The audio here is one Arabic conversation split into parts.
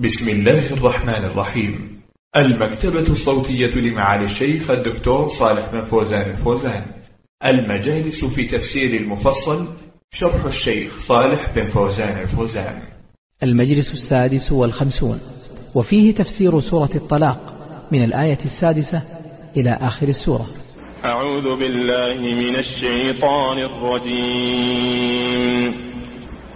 بسم الله الرحمن الرحيم. المكتبة الصوتية لمعالي الشيخ الدكتور صالح بن فوزان الفوزان. المجالس في تفسير المفصل شرح الشيخ صالح بن فوزان الفوزان. المجلس السادس والخمسون. وفيه تفسير سورة الطلاق من الآية السادسة إلى آخر السورة. أعوذ بالله من الشيطان الرجيم.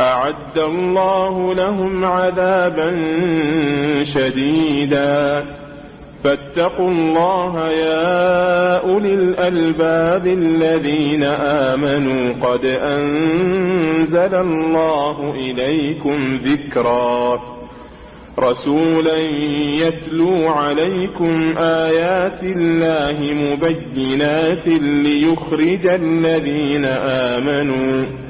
أعد الله لهم عذابا شديدا. فاتقوا الله يا أولي الألباب الذين آمنوا. قد أنزل الله إليكم ذكرا. رسولا يتلو عليكم آيات الله مبينات ليخرج الذين آمنوا.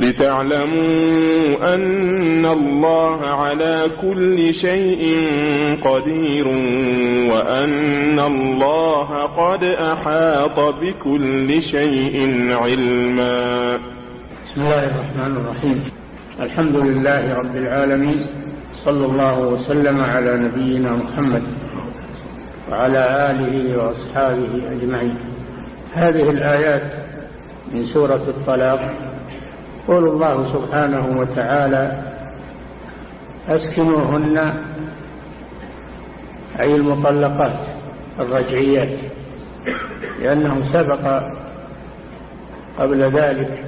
لتعلموا أن الله على كل شيء قدير وأن الله قد أحاط بكل شيء علما. بسم الله الرحمن الرحيم. الحمد لله رب العالمين. صلى الله وسلم على نبينا محمد وعلى آله وأصحابه أجمعين. هذه الآيات من سورة الطلاق. يقول الله سبحانه وتعالى أسكنوهن أي المطلقات الرجعيات لأنه سبق قبل ذلك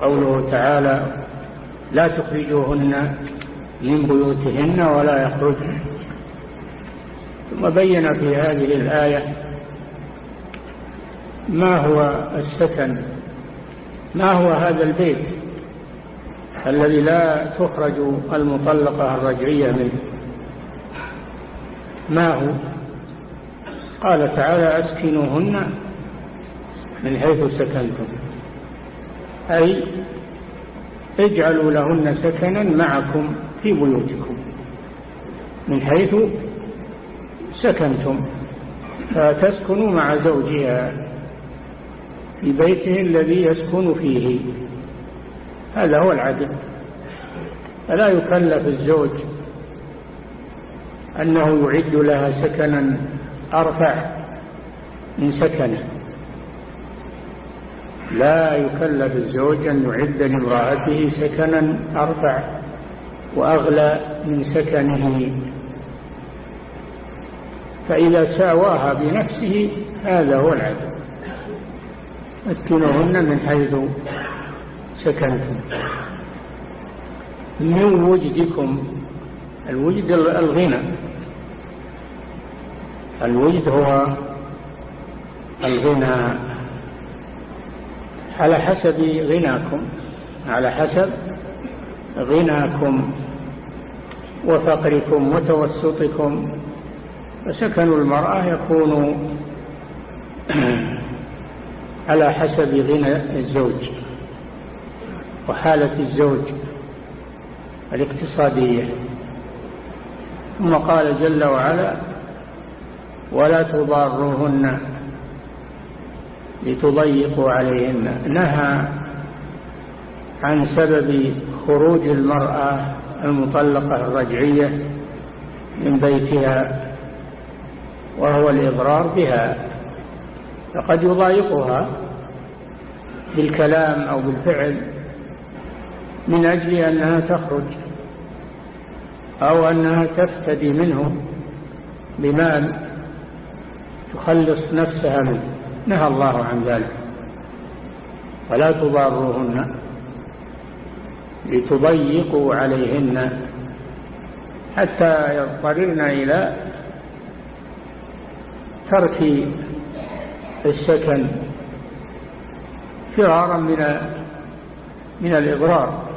قوله تعالى لا تخرجوهن من بيوتهن ولا يخرجن. ثم بين في هذه الآية ما هو السكن ما هو هذا البيت؟ الذي لا تخرج المطلقة الرجعية منه. ما هو؟ قال تعالى أسكنوهن من حيث سكنتم. أي اجعلوا لهن سكنا معكم في بيوتكم. من حيث سكنتم. فتسكنوا مع زوجها في بيته الذي يسكن فيه. هذا هو العدل. فلا يكلف الزوج أنه يعد لها سكنا أرفع من سكنه. لا يكلف الزوج أن يعد لامرأته سكنا أرفع وأغلى من سكنه. فإذا ساواها بنفسه هذا هو العدل. مكنوهن من حيث سكنتم من وجدكم؟ الوجد الغنى. الوجد هو الغنى. على حسب غناكم. على حسب غناكم وفقركم وتوسطكم. فسكن المرأة يكون على حسب غنى الزوج. وحالة الزوج الاقتصادية. ثم قال جل وعلا ولا تضاروهن لتضيقوا عليهن. نهى عن سبب خروج المرأة المطلقة الرجعية من بيتها وهو الإضرار بها. فقد يضايقها بالكلام أو بالفعل من أجل أنها تخرج أو أنها تفتدي منه بمال تخلص نفسها منه. نهى الله عن ذلك. ولا تضاروهن لتضيقوا عليهن حتى يضطررن إلى ترك السكن فرارا من من الإضرار.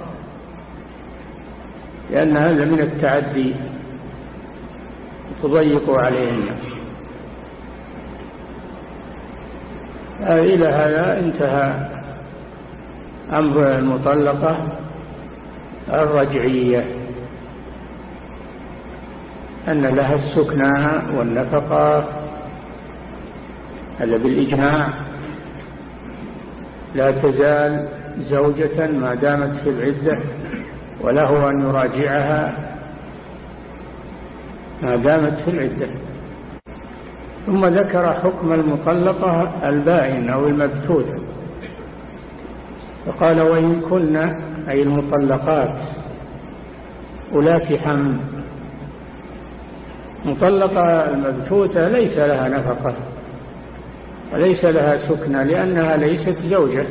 لأن هذا من التعدي تضيق عليهن إلى هذا انتهى أمر المطلقة الرجعية أن لها السكنى والنفقة هذا بالإجماع. لا تزال زوجة ما دامت في العدة وله أن يراجعها ما دامت في العدة. ثم ذكر حكم المطلقة البائن أو المبتوتة فقال وإن كن أي المطلقات أولات حمل مطلقة المبتوتة ليس لها نفقة وليس لها سكنى لأنها ليست زوجة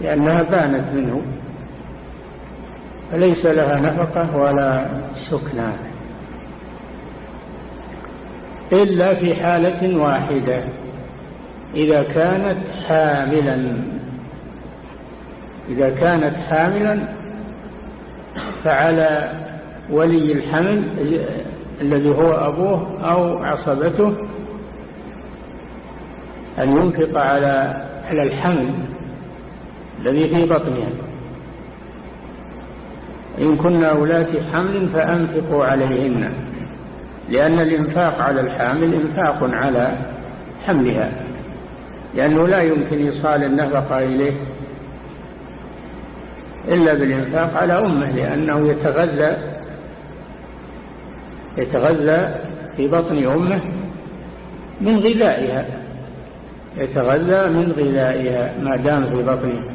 لأنها بانت منه. فليس لها نفقة ولا سكنى إلا في حالة واحدة إذا كانت حاملا إذا كانت حاملا فعلى ولي الحمل الذي هو أبوه أو عصبته أن ينفق على على الحمل الذي في بطنها. إن كنا أولات حمل فأنفقوا عليهن لأن الإنفاق على الحامل إنفاق على حملها لأنه لا يمكن إيصال النفقة إليه إلا بالإنفاق على أمه لأنه يتغذى يتغذى في بطن أمه من غذائها يتغذى من غذائها ما دام في بطنه.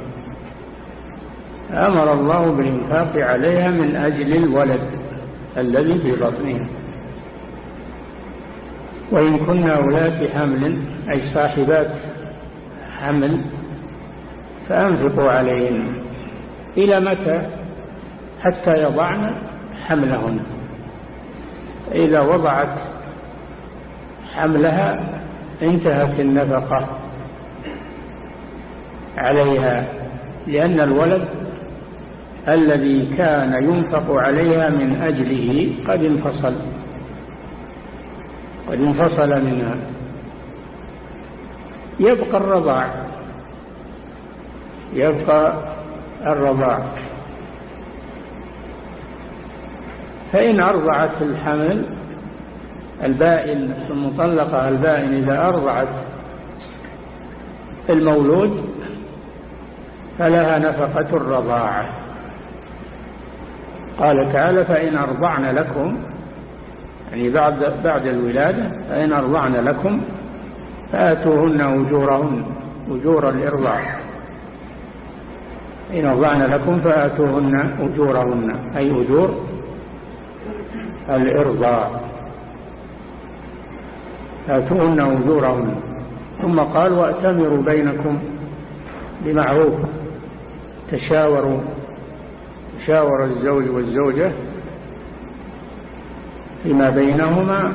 أمر الله بالإنفاق عليها من أجل الولد الذي في بطنها. وإن كنا أولاد حمل أي صاحبات حمل فأنفقوا عليهن. إلى متى؟ حتى يضعن حملهن. إذا وضعت حملها انتهت النفقة عليها لأن الولد الذي كان ينفق عليها من أجله قد انفصل. قد انفصل منها. يبقى الرضاع. يبقى الرضاع. فإن أرضعت الحمل البائن المطلقة البائن إذا أرضعت المولود فلها نفقة الرضاعة. قال تعالى فإن أرضعن لكم يعني بعد, بعد الولادة فإن أرضعن لكم فآتوهن أجورهن أجور الإرضاع. إن أرضعن لكم فآتوهن أجورهن أي أجور الإرضاع. آتوهن أجورهن. ثم قال وأتمروا بينكم بمعروف تشاوروا تشاور الزوج والزوجة فيما بينهما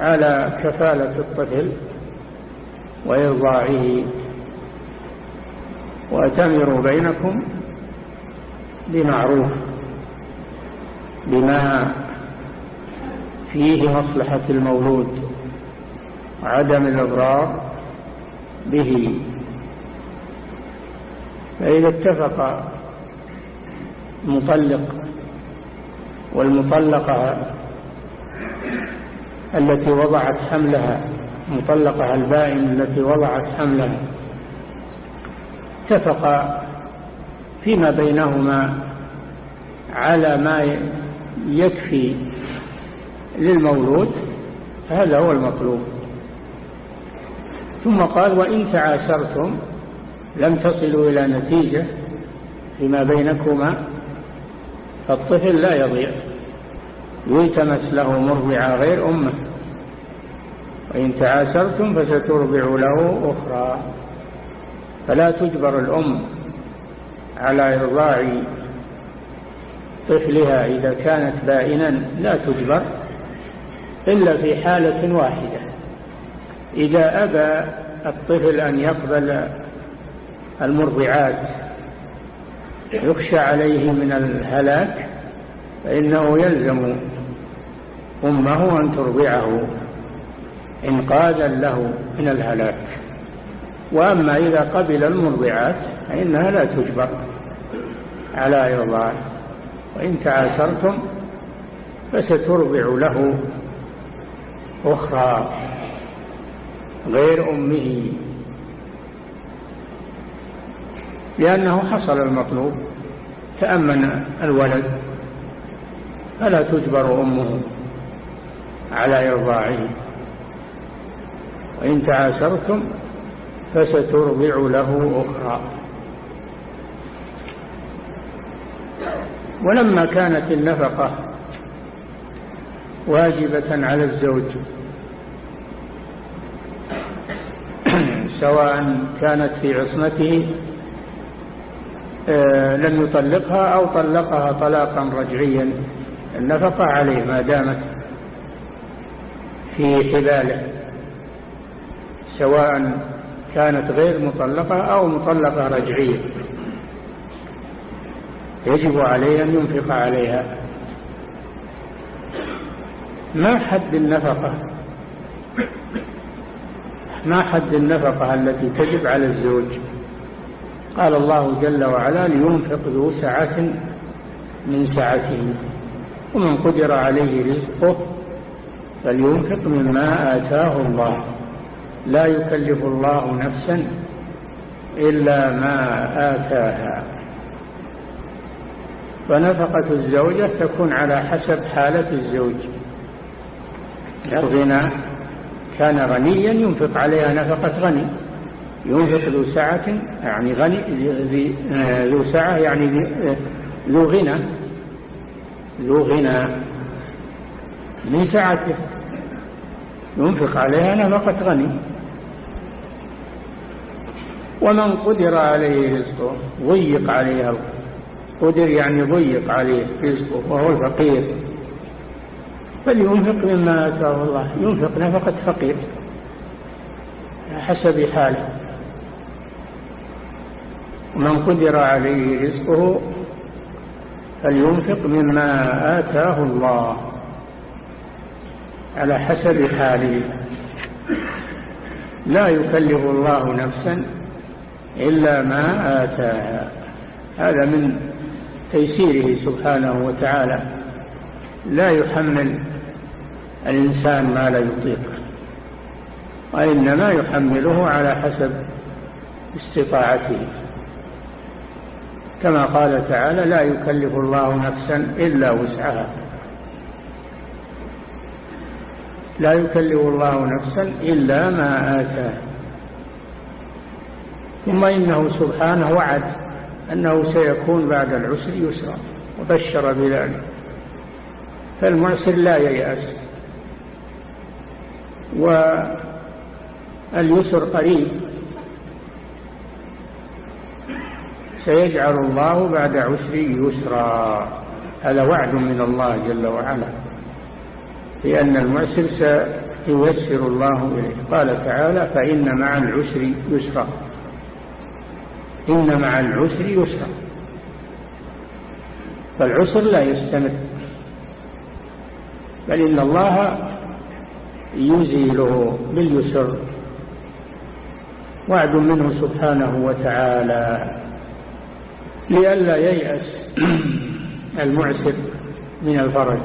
على كفالة الطفل وإرضاعه. وأتمروا بينكم بمعروف بما فيه مصلحة المولود وعدم الإضرار به. فإذا اتفق المطلق والمطلقة التي وضعت حملها مطلقة البائن التي وضعت حملها. اتفقا فيما بينهما على ما يكفي للمولود هذا هو المطلوب. ثم قال وإن تعاسرتم لم تصلوا إلى نتيجة فيما بينكما فالطفل لا يضيع. يلتمس له مرضعة غير أمه. وإن تعاسرتم فسترضع له أخرى. فلا تجبر الأم على إرضاع طفلها إذا كانت بائنا لا تجبر إلا في حالة واحدة. إذا أبى الطفل أن يقبل المرضعات يخشى عليه من الهلاك فإنه يلزم أمه أن ترضعه إنقاذا له من الهلاك. وأما إذا قبل المرضعات فإنها لا تجبر. على إرضاعه وإن تعاسرتم فسترضع له أخرى غير أمه. لأنه حصل المطلوب. تأمن الولد فلا تجبر أمه على إرضاعه. وإن تعاسرتم فسترضع له أخرى. ولما كانت النفقة واجبة على الزوج سواء كانت في عصمته لم يطلقها أو طلقها طلاقا رجعيا. النفقة عليه ما دامت في حلاله سواء كانت غير مطلقة أو مطلقة رجعية. يجب عليه أن ينفق عليها. ما حد النفقة ما حد النفقة التي تجب على الزوج قال الله جل وعلا لينفق ذو سعة من سعته ومن قدر عليه رزقه فلينفق مما آتاه الله. لا يكلف الله نفسا إلا ما آتاها. فنفقة الزوجة تكون على حسب حالة الزوج. الغنى كان غنيا ينفق عليها نفقة غني. ينفق ذو سعة يعني غني ذو سعة يعني ذو غنى. ذو غنى. من سعته. ينفق عليها نفقة غني. ومن قدر عليه رزقه ضيق عليه قدر يعني ضيق عليه رزقه وهو الفقير. فلينفق مما آتاه الله. ينفق نفقة فقير. حسب حاله. ومن قدر عليه رزقه فلينفق مما آتاه الله على حسب حاله. لا يكلف الله نفسا إلا ما آتاها. هذا من تيسيره سبحانه وتعالى. لا يحمل الإنسان ما لا يطيق وإنما يحمله على حسب استطاعته. كما قال تعالى لا يكلف الله نفسا إلا وسعها. لا يكلف الله نفسا إلا ما آتاه ثم إنه سبحانه وعد أنه سيكون بعد العسر يسرا وبشر بذلك. فالمعسر لا ييأس. واليسر قريب. سيجعل الله بعد عسر يسرا. هذا وعد من الله جل وعلا. لأن المعسر سييسر الله إليه. قال تعالى فإن مع العسر يسرا. إن مع العسر يسرا. فالعسر لا يستمر. بل إن الله يزيله باليسر. وعد منه سبحانه وتعالى. لئلا ييأس المعسر من الفرج.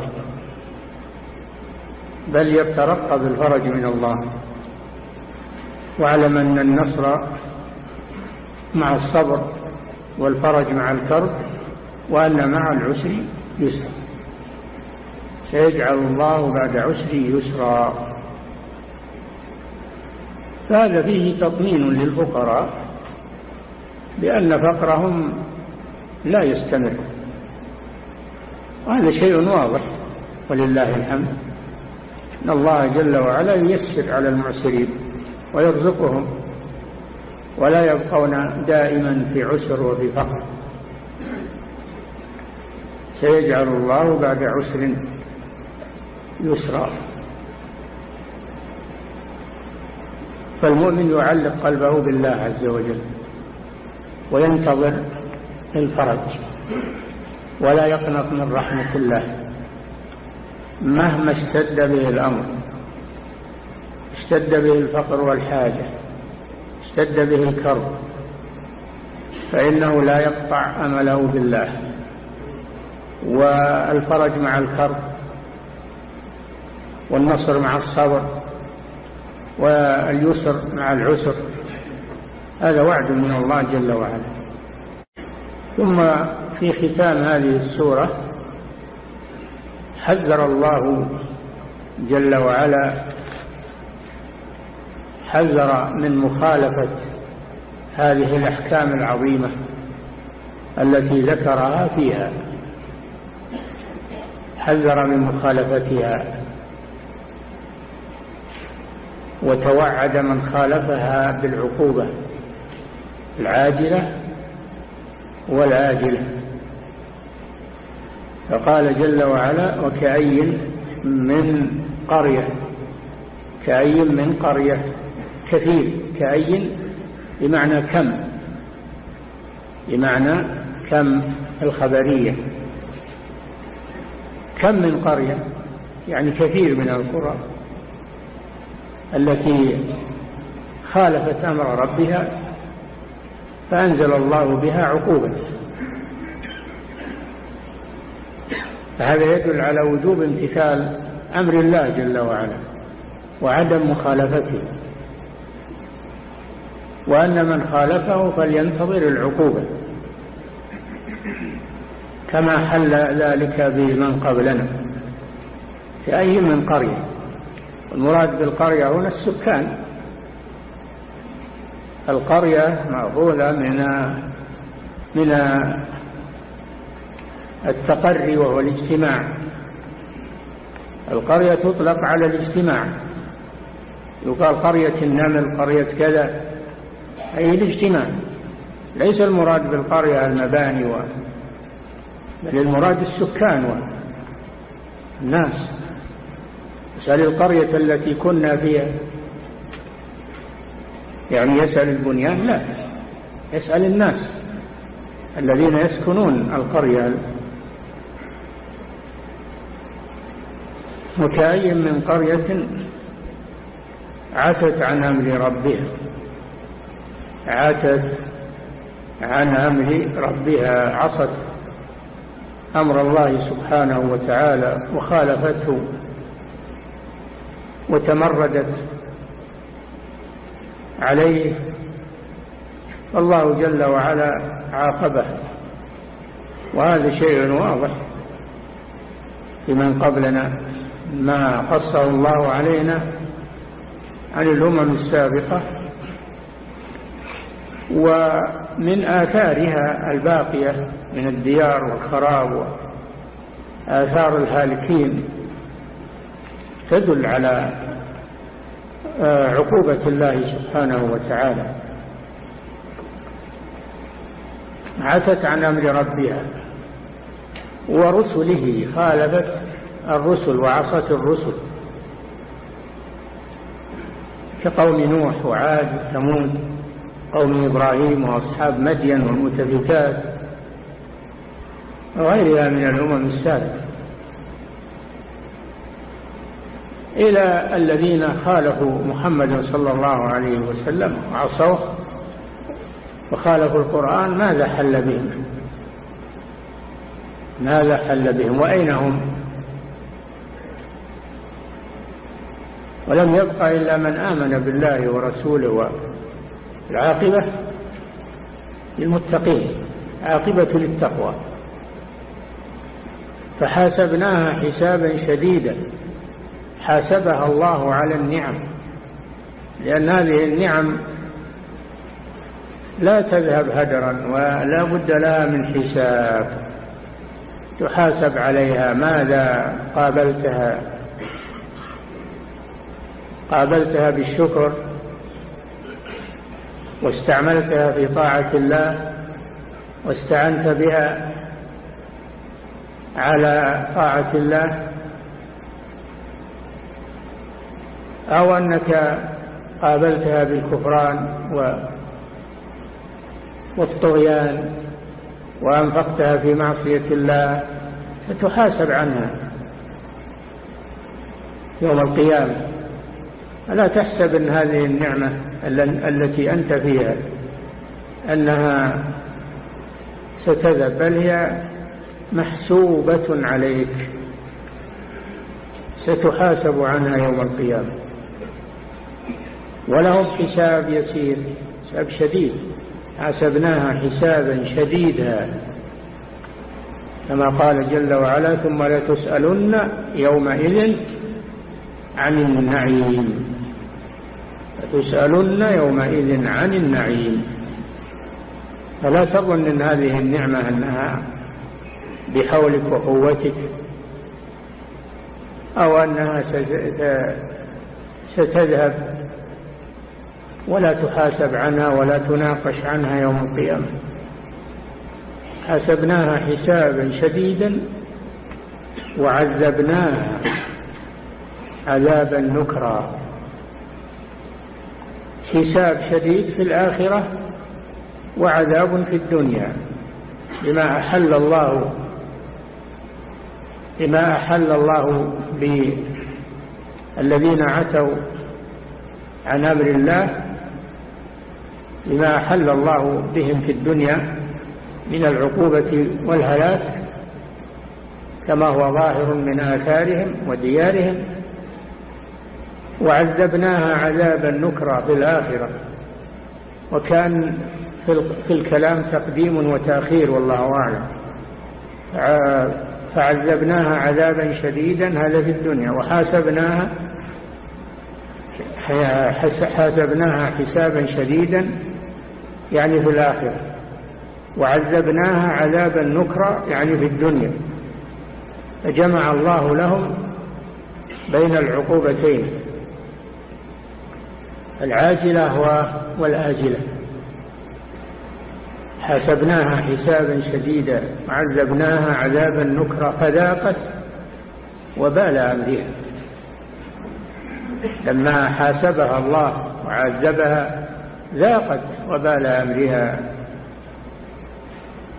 بل يترقب الفرج من الله. واعلم أن النصر مع الصبر والفرج مع الكرب وأن مع العسر يسرا. سيجعل الله بعد عسر يسرا. فهذا فيه تطمين للفقراء بأن فقرهم لا يستمر. وهذا شيء واضح ولله الحمد. أن الله جل وعلا ييسر على المعسرين ويرزقهم ولا يبقون دائما في عسر وفي فقر سيجعل الله بعد عسر يسرا. فالمؤمن يعلق قلبه بالله عز وجل وينتظر الفرج. ولا يقنط من رحمة الله مهما اشتد به الأمر اشتد به الفقر والحاجة اشتد به الكرب فإنه لا يقطع أمله بالله. والفرج مع الكرب والنصر مع الصبر واليسر مع العسر هذا وعد من الله جل وعلا. ثم في ختام هذه السورة حذر الله جل وعلا حذر من مخالفة هذه الأحكام العظيمة التي ذكرها فيها حذر من مخالفتها وتوعد من خالفها بالعقوبة العاجلة والآجلة فقال جل وعلا وكأي من قرية كأي من قرية كثير. كأي بمعنى كم؟ بمعنى كم الخبرية. كم من قرية؟ يعني كثير من القرى التي خالفت أمر ربها فأنزل الله بها عقوبة. فهذا يدل على وجوب امتثال أمر الله جل وعلا وعدم مخالفته. وأن من خالفه فلينتظر العقوبة. كما حل ذلك بمن قبلنا في أي من قرية. المراد بالقرية هنا السكان. القرية مأخوذة من من التقري وهو الاجتماع. القرية تطلق على الاجتماع. يقال قرية النمل قرية كذا. أي الاجتماع. ليس المراد بالقرية المباني و... بل المراد السكان والناس اسأل القرية التي كنا فيها. يعني يسأل البنيان؟ لا. يسأل الناس الذين يسكنون القرية. وكأي من قرية عتت عن أمر ربها. عتت عن أمر ربها. عصت أمر الله سبحانه وتعالى وخالفته وتمردت عليه الله جل وعلا عاقبه وهذا شيء واضح لمن قبلنا. ما قصه الله علينا عن الأمم السابقة ومن آثارها الباقية من الديار والخراب وآثار الهالكين تدل على عقوبة الله سبحانه وتعالى. عتت عن أمر ربها ورسله خالفت الرسل وعصت الرسل. كقوم نوح وعاد وثمود قوم إبراهيم وأصحاب مدين والمتفكات وغيرها من الأمم السابقة. إلى الذين خالفوا محمد صلى الله عليه وسلم وعصوه وخالفوا القرآن ماذا حل بهم؟ ماذا حل بهم؟ وأين هم؟ ولم يبقى إلا من آمن بالله ورسوله والعاقبة للمتقين عاقبة للتقوى. فحاسبناها حسابا شديدا. حاسبها الله على النعم. لأن هذه النعم لا تذهب هدرا ولا بد لها من حساب. تحاسب عليها. ماذا قابلتها؟ قابلتها بالشكر. واستعملتها في طاعة الله. واستعنت بها على طاعة الله. أو أنك قابلتها بالكفران والطغيان وأنفقتها في معصية الله فتحاسب عنها يوم القيامة. ألا تحسب أن هذه النعمة التي أنت فيها أنها ستذهب بل هي محسوبة عليك ستحاسب عنها يوم القيامة. ولهم حساب يسير حساب شديد. حسبناها حسابا شديدا. كما قال جل وعلا ثم لتسألن يومئذ عن النعيم. لتسألن يومئذ عن النعيم. فلا تظن إن هذه النعمة أنها بحولك وقوتك أو أنها ستذهب ولا تحاسب عنها ولا تناقش عنها يوم القيامة. حسبناها حسابا شديدا وعذبناها عذابا نكرا. حساب شديد في الآخرة وعذاب في الدنيا. بما أحل الله بما أحل الله بالذين عتوا عن أمر الله بما أحل الله بهم في الدنيا من العقوبة والهلاك كما هو ظاهر من آثارهم وديارهم وعذبناها عذابا نكرا في الآخرة. وكان في الكلام تقديم وتأخير والله أعلم. فعذبناها عذابا شديدا هذا في الدنيا. وحاسبناها حاسبناها حسابا شديدا يعني في الآخرة. وعذبناها عذابا نكرا يعني في الدنيا. فجمع الله لهم بين العقوبتين العاجلة والآجلة. حسبناها حسابا شديدا وعذبناها عذابا نكرا فذاقت وبال أمرها. لما حاسبها الله وعذبها ذاقت وبال أمرها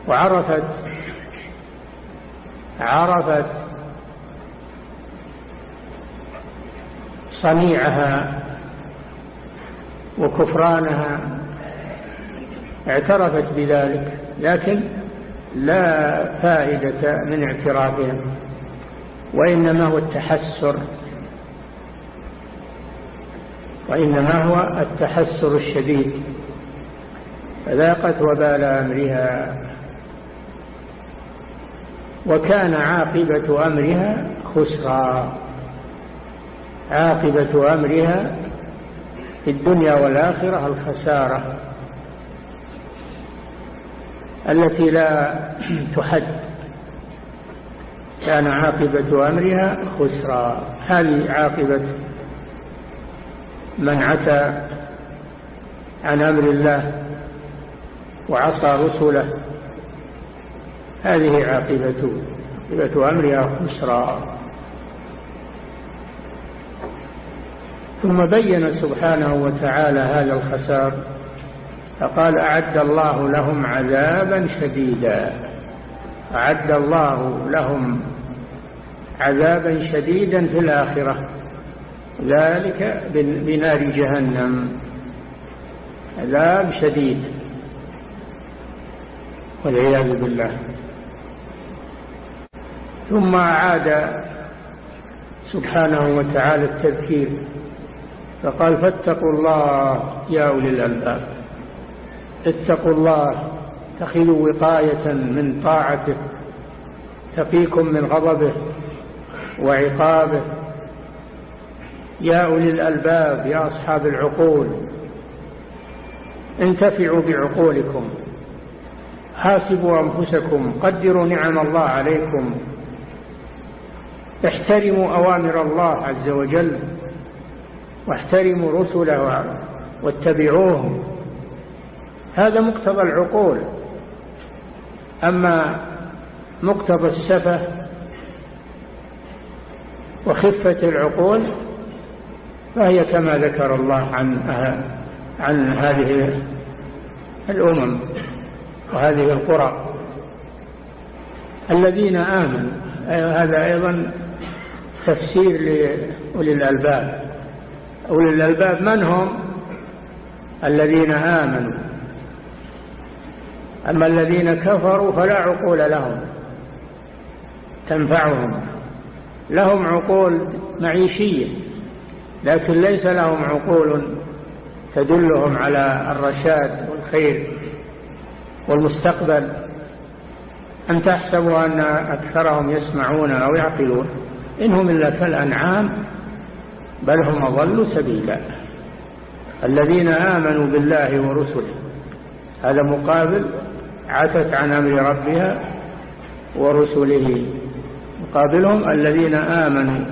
وعرفت عرفت صنيعها وكفرانها اعترفت بذلك لكن لا فائدة من اعترافهم وإنما هو التحسر وإنما هو التحسر الشديد. فذاقت وبال أمرها. وكان عاقبة أمرها خسرا. عاقبة أمرها في الدنيا والآخرة الخسارة التي لا تحد. كان عاقبة أمرها خسرا. هذه عاقبة من عتى عن أمر الله وعصى رسله. هذه عاقبة عاقبة أمرها خسرا ثم بين سبحانه وتعالى هذا الخسار فقال أعد الله لهم عذابا شديدا. أعد الله لهم عذابا شديدا في الآخرة. ذلك بنار جهنم. عذاب شديد. والعياذ بالله. ثم أعاد سبحانه وتعالى التذكير. فقال فاتقوا الله يا أولي الألباب. اتقوا الله تخذوا وقاية من طاعته تقيكم من غضبه وعقابه يا أولي الألباب يا أصحاب العقول انتفعوا بعقولكم حاسبوا أنفسكم قدروا نعم الله عليكم احترموا أوامر الله عز وجل واحترموا رسله واتبعوهم هذا مقتضى العقول. أما مقتضى السفة وخفة العقول فهي كما ذكر الله عن عن هذه الأمم وهذه القرى. الذين آمنوا هذا أيضا تفسير لأولي الألباب. أولي الألباب من هم؟ الذين آمنوا. أما الذين كفروا فلا عقول لهم تنفعهم. لهم عقول معيشية. لكن ليس لهم عقول تدلهم على الرشاد والخير والمستقبل. أن تحسبوا أن أكثرهم يسمعون أو يعقلون. إنهم إلا كالأنعام بل هم أضلوا سبيلا. الذين آمنوا بالله ورسله هذا مقابل عتت عن أمر ربها ورسله. مقابلهم الذين آمنوا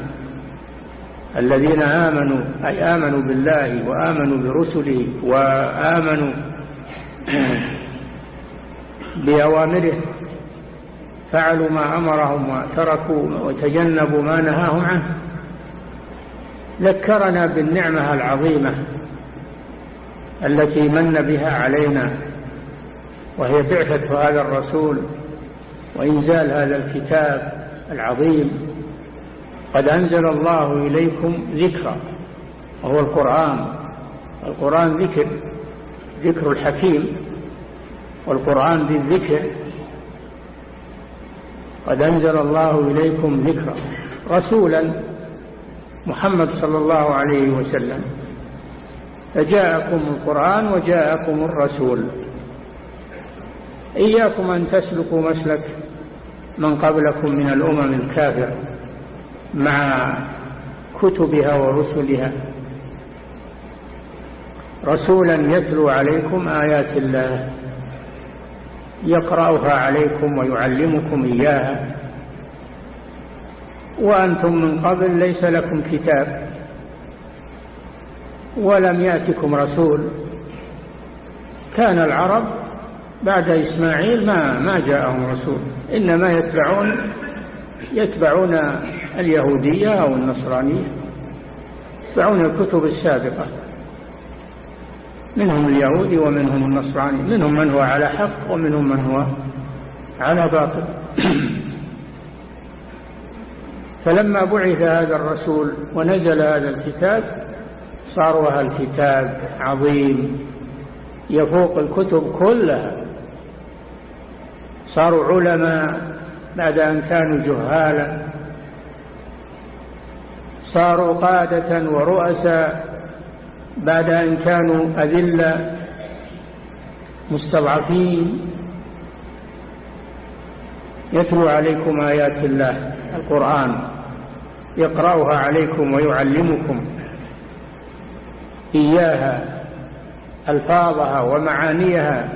الذين آمنوا أي آمنوا بالله وآمنوا برسله وآمنوا بأوامره فعلوا ما أمرهم وتركوا وتجنبوا ما نهاهم عنه. ذكرنا بالنعمة العظيمة التي من بها علينا وهي بعثة هذا الرسول وإنزال هذا الكتاب العظيم. قد أنزل الله إليكم ذكرا وهو القرآن. القرآن ذكر ذكر الحكيم والقرآن بالذكر قد أنزل الله إليكم ذكرا. رسولا محمد صلى الله عليه وسلم. فجاءكم القرآن وجاءكم الرسول. إياكم أن تسلكوا مسلك من قبلكم من الأمم الكافرة. مع كتبها ورسلها. رسولا يتلو عليكم آيات الله يقرأها عليكم ويعلمكم إياها. وأنتم من قبل ليس لكم كتاب ولم يأتكم رسول. كان العرب بعد إسماعيل ما ما جاءهم رسول إنما يتبعون يتبعون اليهودية أو النصرانية يتبعون الكتب السابقة. منهم اليهودي ومنهم النصراني منهم من هو على حق ومنهم من هو على باطل. فلما بعث هذا الرسول ونزل هذا الكتاب صار هذا الكتاب عظيم يفوق الكتب كلها. صاروا علماء بعد أن كانوا جهالا. صاروا قادة ورؤساء بعد أن كانوا أذلة مستضعفين. يتلو عليكم آيات الله القرآن. يقرأها عليكم ويعلمكم. إياها ألفاظها ومعانيها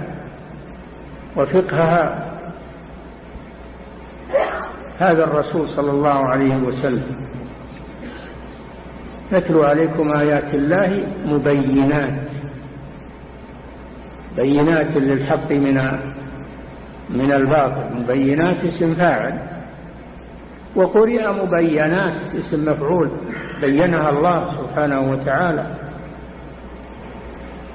وفقهها. هذا الرسول صلى الله عليه وسلم. نتلو عليكم آيات الله مبينات. بينات للحق من من الباطل. مبينات اسم فاعل. وقرئ مبينات اسم مفعول. بينها الله سبحانه وتعالى.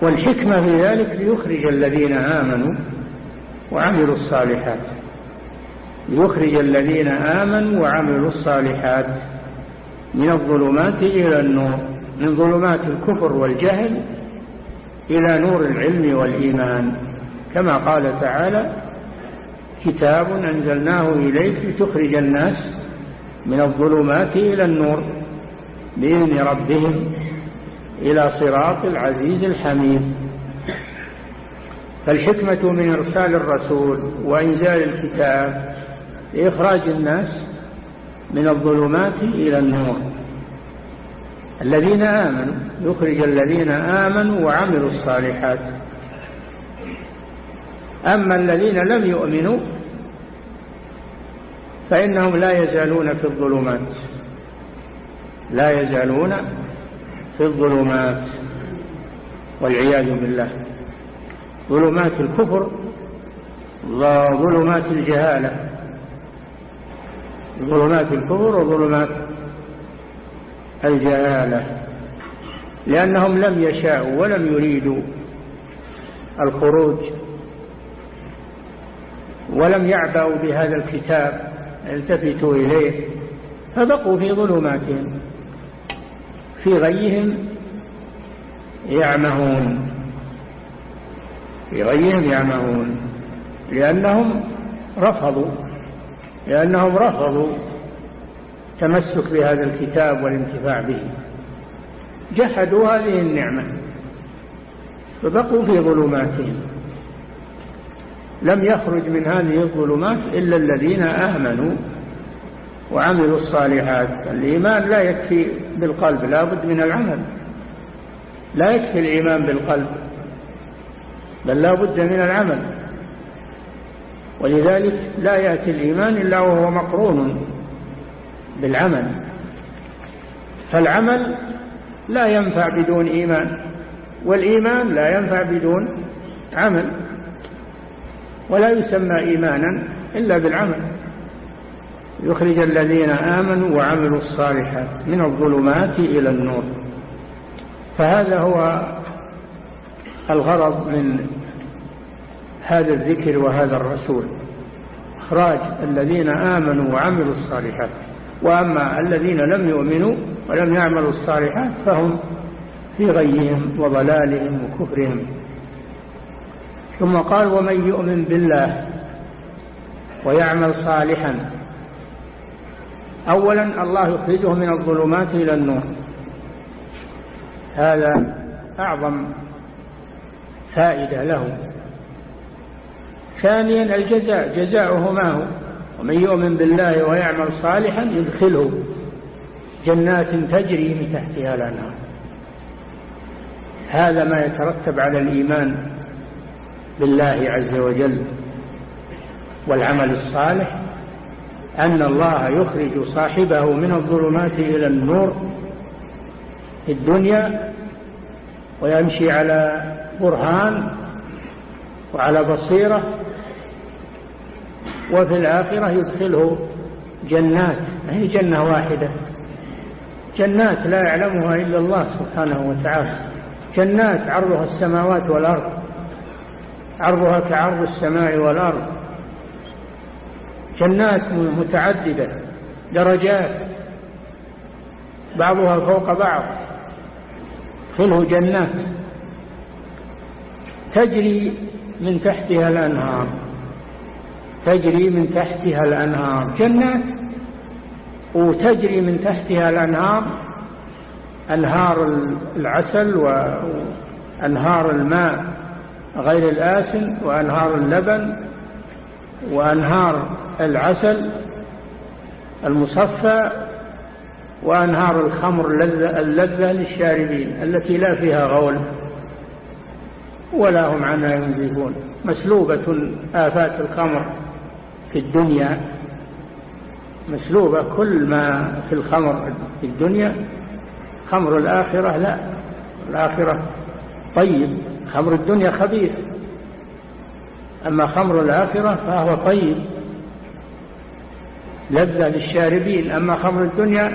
والحكمة في ذلك ليخرج الذين آمنوا وعملوا الصالحات. ليخرج الذين آمنوا وعملوا الصالحات من الظلمات إلى النور من ظلمات الكفر والجهل إلى نور العلم والإيمان. كما قال تعالى كتاب أنزلناه إليك لتخرج الناس من الظلمات إلى النور بإذن ربهم إلى صراط العزيز الحميد. فالحكمة من إرسال الرسول وإنزال الكتاب لإخراج الناس من الظلمات إلى النور. الذين آمنوا يخرج الذين آمنوا وعملوا الصالحات. أما الذين لم يؤمنوا فإنهم لا يزالون في الظلمات. لا يزالون في الظلمات. والعياذ بالله. ظلمات الكفر وظلمات الجهالة. ظلمات الكفر وظلمات الجهالة لأنهم لم يشاءوا ولم يريدوا الخروج ولم يعبأوا بهذا الكتاب التفتوا إليه فبقوا في ظلماتهم في غيهم يعمهون في غيهم يعمهون لأنهم رفضوا لأنهم رفضوا تمسك بهذا الكتاب والانتفاع به. جحدوا هذه النعمة فبقوا في ظلماتهم. لم يخرج من هذه الظلمات إلا الذين آمنوا وعملوا الصالحات. الإيمان لا يكفي بالقلب لا بد من العمل. لا يكفي الإيمان بالقلب بل لا بد من العمل. ولذلك لا يأتي الإيمان إلا وهو مقرون بالعمل. فالعمل لا ينفع بدون إيمان والإيمان لا ينفع بدون عمل. ولا يسمى إيمانا إلا بالعمل. يخرج الذين آمنوا وعملوا الصالحات من الظلمات إلى النور. فهذا هو الغرض من هذا الذكر وهذا الرسول. إخراج الذين آمنوا وعملوا الصالحات. وأما الذين لم يؤمنوا ولم يعملوا الصالحات فهم في غيهم وضلالهم وكفرهم. ثم قال ومن يؤمن بالله ويعمل صالحا أولا الله يخرجه من الظلمات إلى النور. هذا أعظم فائدة له. ثانيا الجزاء جزاؤه ما هو؟ ومن يؤمن بالله ويعمل صالحا يدخله جنات تجري من تحتها الأنهار. هذا ما يترتب على الإيمان بالله عز وجل والعمل الصالح أن الله يخرج صاحبه من الظلمات إلى النور في الدنيا ويمشي على برهان وعلى بصيرة وفي الآخرة يدخله جنات. ما هي جنة واحدة؟ جنات لا يعلمها إلا الله سبحانه وتعالى. جنات عرضها السماوات والأرض عرضها كعرض السماء والأرض. جنات متعددة درجات بعضها فوق بعض. كله جنات تجري من تحتها الأنهار. تجري من تحتها الأنهار. جنات وتجري من تحتها الأنهار أنهار العسل وأنهار الماء غير الآسن وأنهار اللبن وأنهار العسل المصفى وأنهار الخمر اللذة, للشاربين التي لا فيها غول ولا هم عنها ينزفون. مسلوبة آفات الخمر. في الدنيا مسلوبة كل ما في الخمر في الدنيا خمر الآخرة لا. الآخرة طيب خمر الدنيا خبيث. أما خمر الآخرة فهو طيب. لذة للشاربين. أما خمر الدنيا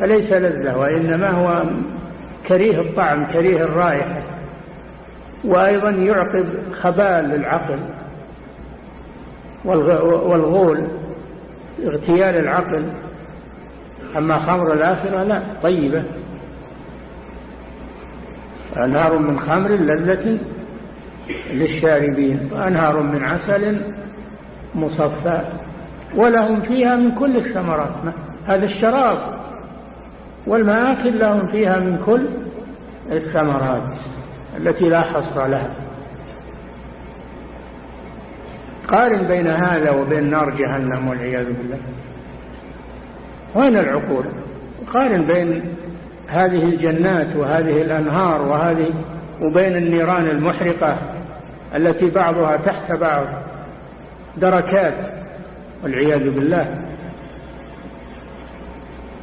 فليس لذة وإنما هو كريه الطعم كريه الرائحة. وأيضا يعقب خبال للعقل. والغول اغتيال العقل. أما خمر الآخرة لا طيبة. أنهار من خمر لذة للشاربين وأنهار من عسل مصفى. ولهم فيها من كل الثمرات. هذا الشراب. والمآكل لهم فيها من كل الثمرات التي لا حصر لها. قارن بين هذا وبين نار جهنم والعياذ بالله. وين العقول؟ قارن بين هذه الجنات وهذه الأنهار وهذه وبين النيران المحرقة التي بعضها تحت بعض دركات والعياذ بالله.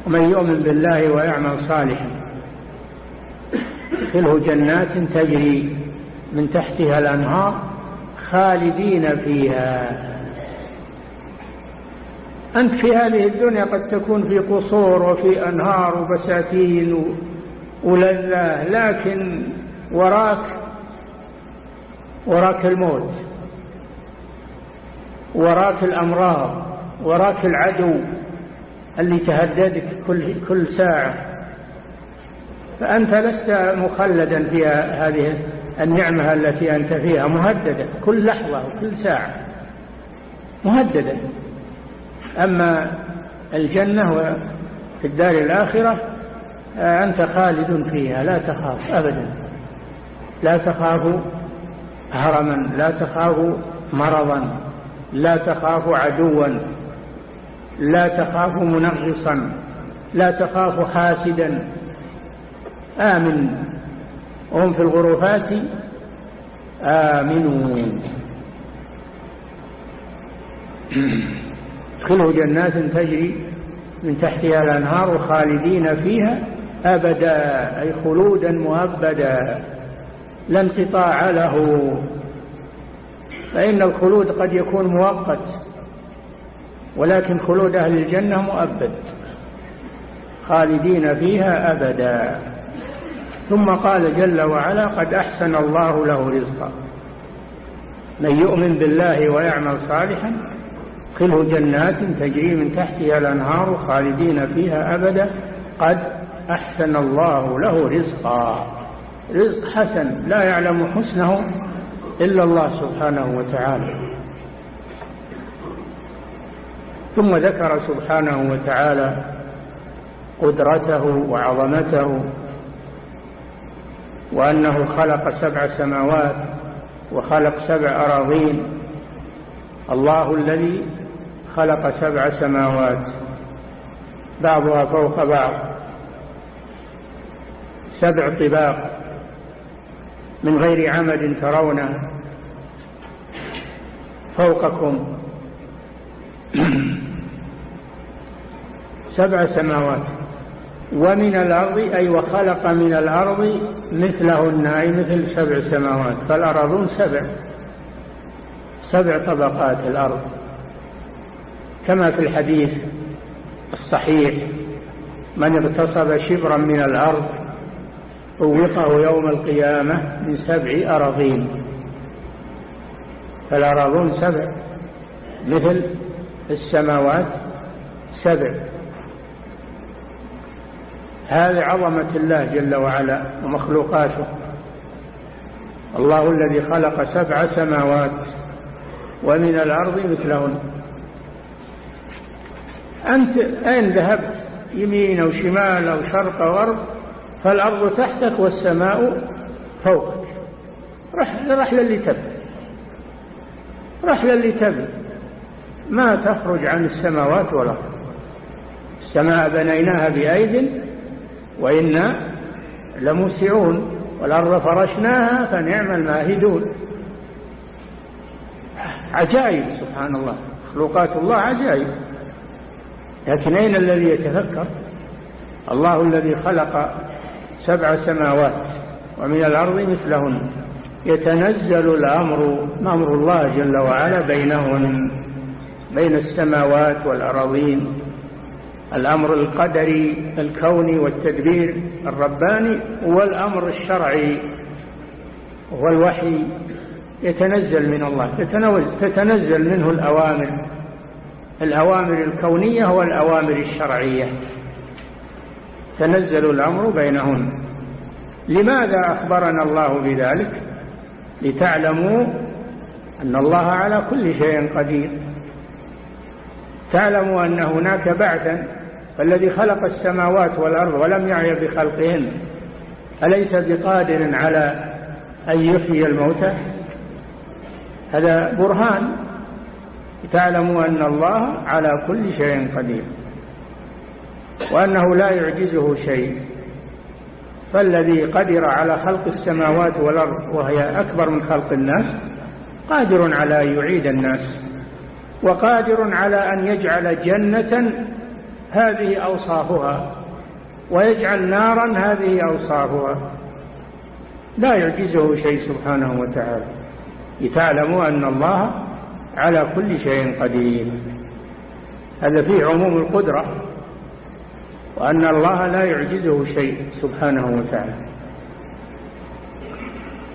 ومن يؤمن بالله ويعمل صالحا. ادخله جنات تجري من تحتها الأنهار خالدين فيها. أنت في هذه الدنيا قد تكون في قصور وفي أنهار وبساتين ولذة لكن وراك وراك الموت. وراك الأمراض وراك العدو اللي تهددك كل, كل ساعة. فأنت لست مخلدا في هذه النعمة التي أنت فيها مهددة كل لحظة وكل ساعة مهددة. أما الجنة في الدار الآخرة أنت خالد فيها لا تخاف أبدا. لا تخاف هرما لا تخاف مرضا لا تخاف عدوا لا تخاف منغصا لا تخاف حاسدا. آمن. وهم في الغرفات آمنون. ادخلوا جنات تجري من تحتها الأنهار خالدين فيها أبدا أي خلودا مؤبدا. لا انقطاع له. فإن الخلود قد يكون مؤقت ولكن خلود أهل الجنة مؤبد خالدين فيها أبدا. ثم قال جل وعلا قد أحسن الله له رزقا. من يؤمن بالله ويعمل صالحا خله جنات تجري من تحتها الأنهار خالدين فيها أبدا. قد أحسن الله له رزقا. رزق حسن لا يعلم حسنه إلا الله سبحانه وتعالى. ثم ذكر سبحانه وتعالى قدرته وعظمته وأنه خلق سبع سماوات وخلق سبع أراضين. الله الذي خلق سبع سماوات. بعضها فوق بعض. سبع طباق من غير عمد ترونه. فوقكم. سبع سماوات. ومن الأرض أي وخلق من الأرض مثلهن أي مثل سبع سماوات. فالأرضون سبع. سبع طبقات الأرض. كما في الحديث الصحيح من اغتصب شبرا من الأرض طوقه يوم القيامة من سبع أراضين. فالأراضون سبع. مثل السماوات سبع. هذه عظمة الله جل وعلا ومخلوقاته. الله الذي خلق سبع سماوات ومن الأرض مثلهن. أنت أين ذهبت؟ يمين أو شمال أو شرق أو غرب؟ فالأرض تحتك والسماء فوقك. رحلة اللي تبي. رحلة اللي تبي. ما تخرج عن السماوات والأرض السماء بنيناها بأيد وإنا لموسعون والأرض فرشناها فنعم الماهدون. عجائب سبحان الله مخلوقات الله عجائب. لكن أين الذي يتفكر؟ الله الذي خلق سبع سماوات ومن الأرض مثلهن. يتنزل الأمر أمر الله جل وعلا بينهن بين السماوات والأراضين. الأمر القدري الكوني والتدبير الرباني والأمر الشرعي والوحي يتنزل من الله تتنزل منه الأوامر الأوامر الكونية والأوامر الشرعية. تنزل الأمر بينهن. لماذا أخبرنا الله بذلك؟ لتعلموا أن الله على كل شيء قدير. تعلموا أن هناك بعثا فالذي خلق السماوات والأرض ولم يعي بخلقهن أليس بقادر على أن يحيي الموتى؟ هذا برهان. تعلموا أن الله على كل شيء قدير وأنه لا يعجزه شيء. فالذي قدر على خلق السماوات والأرض وهي أكبر من خلق الناس قادر على أن يعيد الناس وقادر على أن يجعل جنة هذه أوصافها ويجعل نارا هذه أوصافها. لا يعجزه شيء سبحانه وتعالى. لتعلموا أن الله على كل شيء قدير. هذا فيه عموم القدرة وأن الله لا يعجزه شيء سبحانه وتعالى.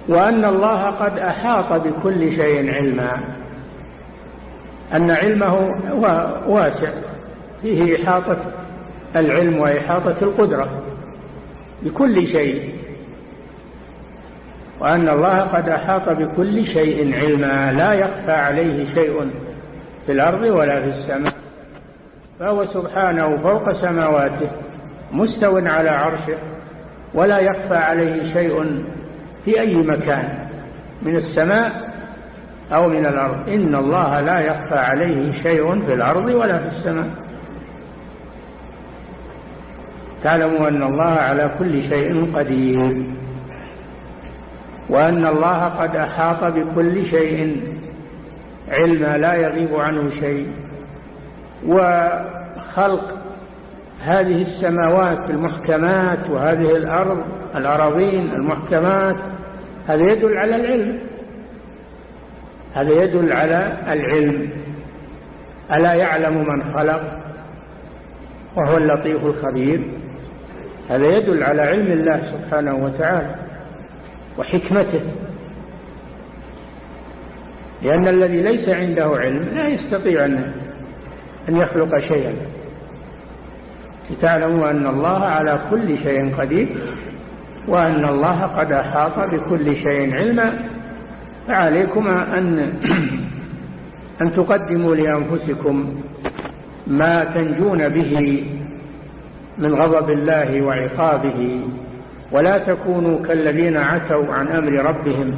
وأن الله قد أحاط بكل شيء علما. أن علمه واسع. فيه إحاطة العلم وإحاطة القدرة بكل شيء. وأن الله قد أحاط بكل شيء علما لا يخفى عليه شيء في الأرض ولا في السماء فهو سبحانه فوق سماواته مستو على عرشه ولا يخفى عليه شيء في أي مكان من السماء أو من الأرض. إن الله لا يخفى عليه شيء في الأرض ولا في السماء. تعلموا أن الله على كل شيء قدير وأن الله قد أحاط بكل شيء علما لا يغيب عنه شيء. وخلق هذه السماوات المحكمات وهذه الأرض الأراضين المحكمات هذا يدل على العلم. هذا يدل على العلم. ألا يعلم من خلق؟ وهو اللطيف الخبير. هذا يدل على علم الله سبحانه وتعالى وحكمته. لأن الذي ليس عنده علم لا يستطيع أن يخلق شيئا. لتعلموا أن الله على كل شيء قدير وأن الله قد أحاط بكل شيء علما. فعليكم أن أن تقدموا لأنفسكم ما تنجون به من غضب الله وعقابه ولا تكونوا كالذين عتوا عن أمر ربهم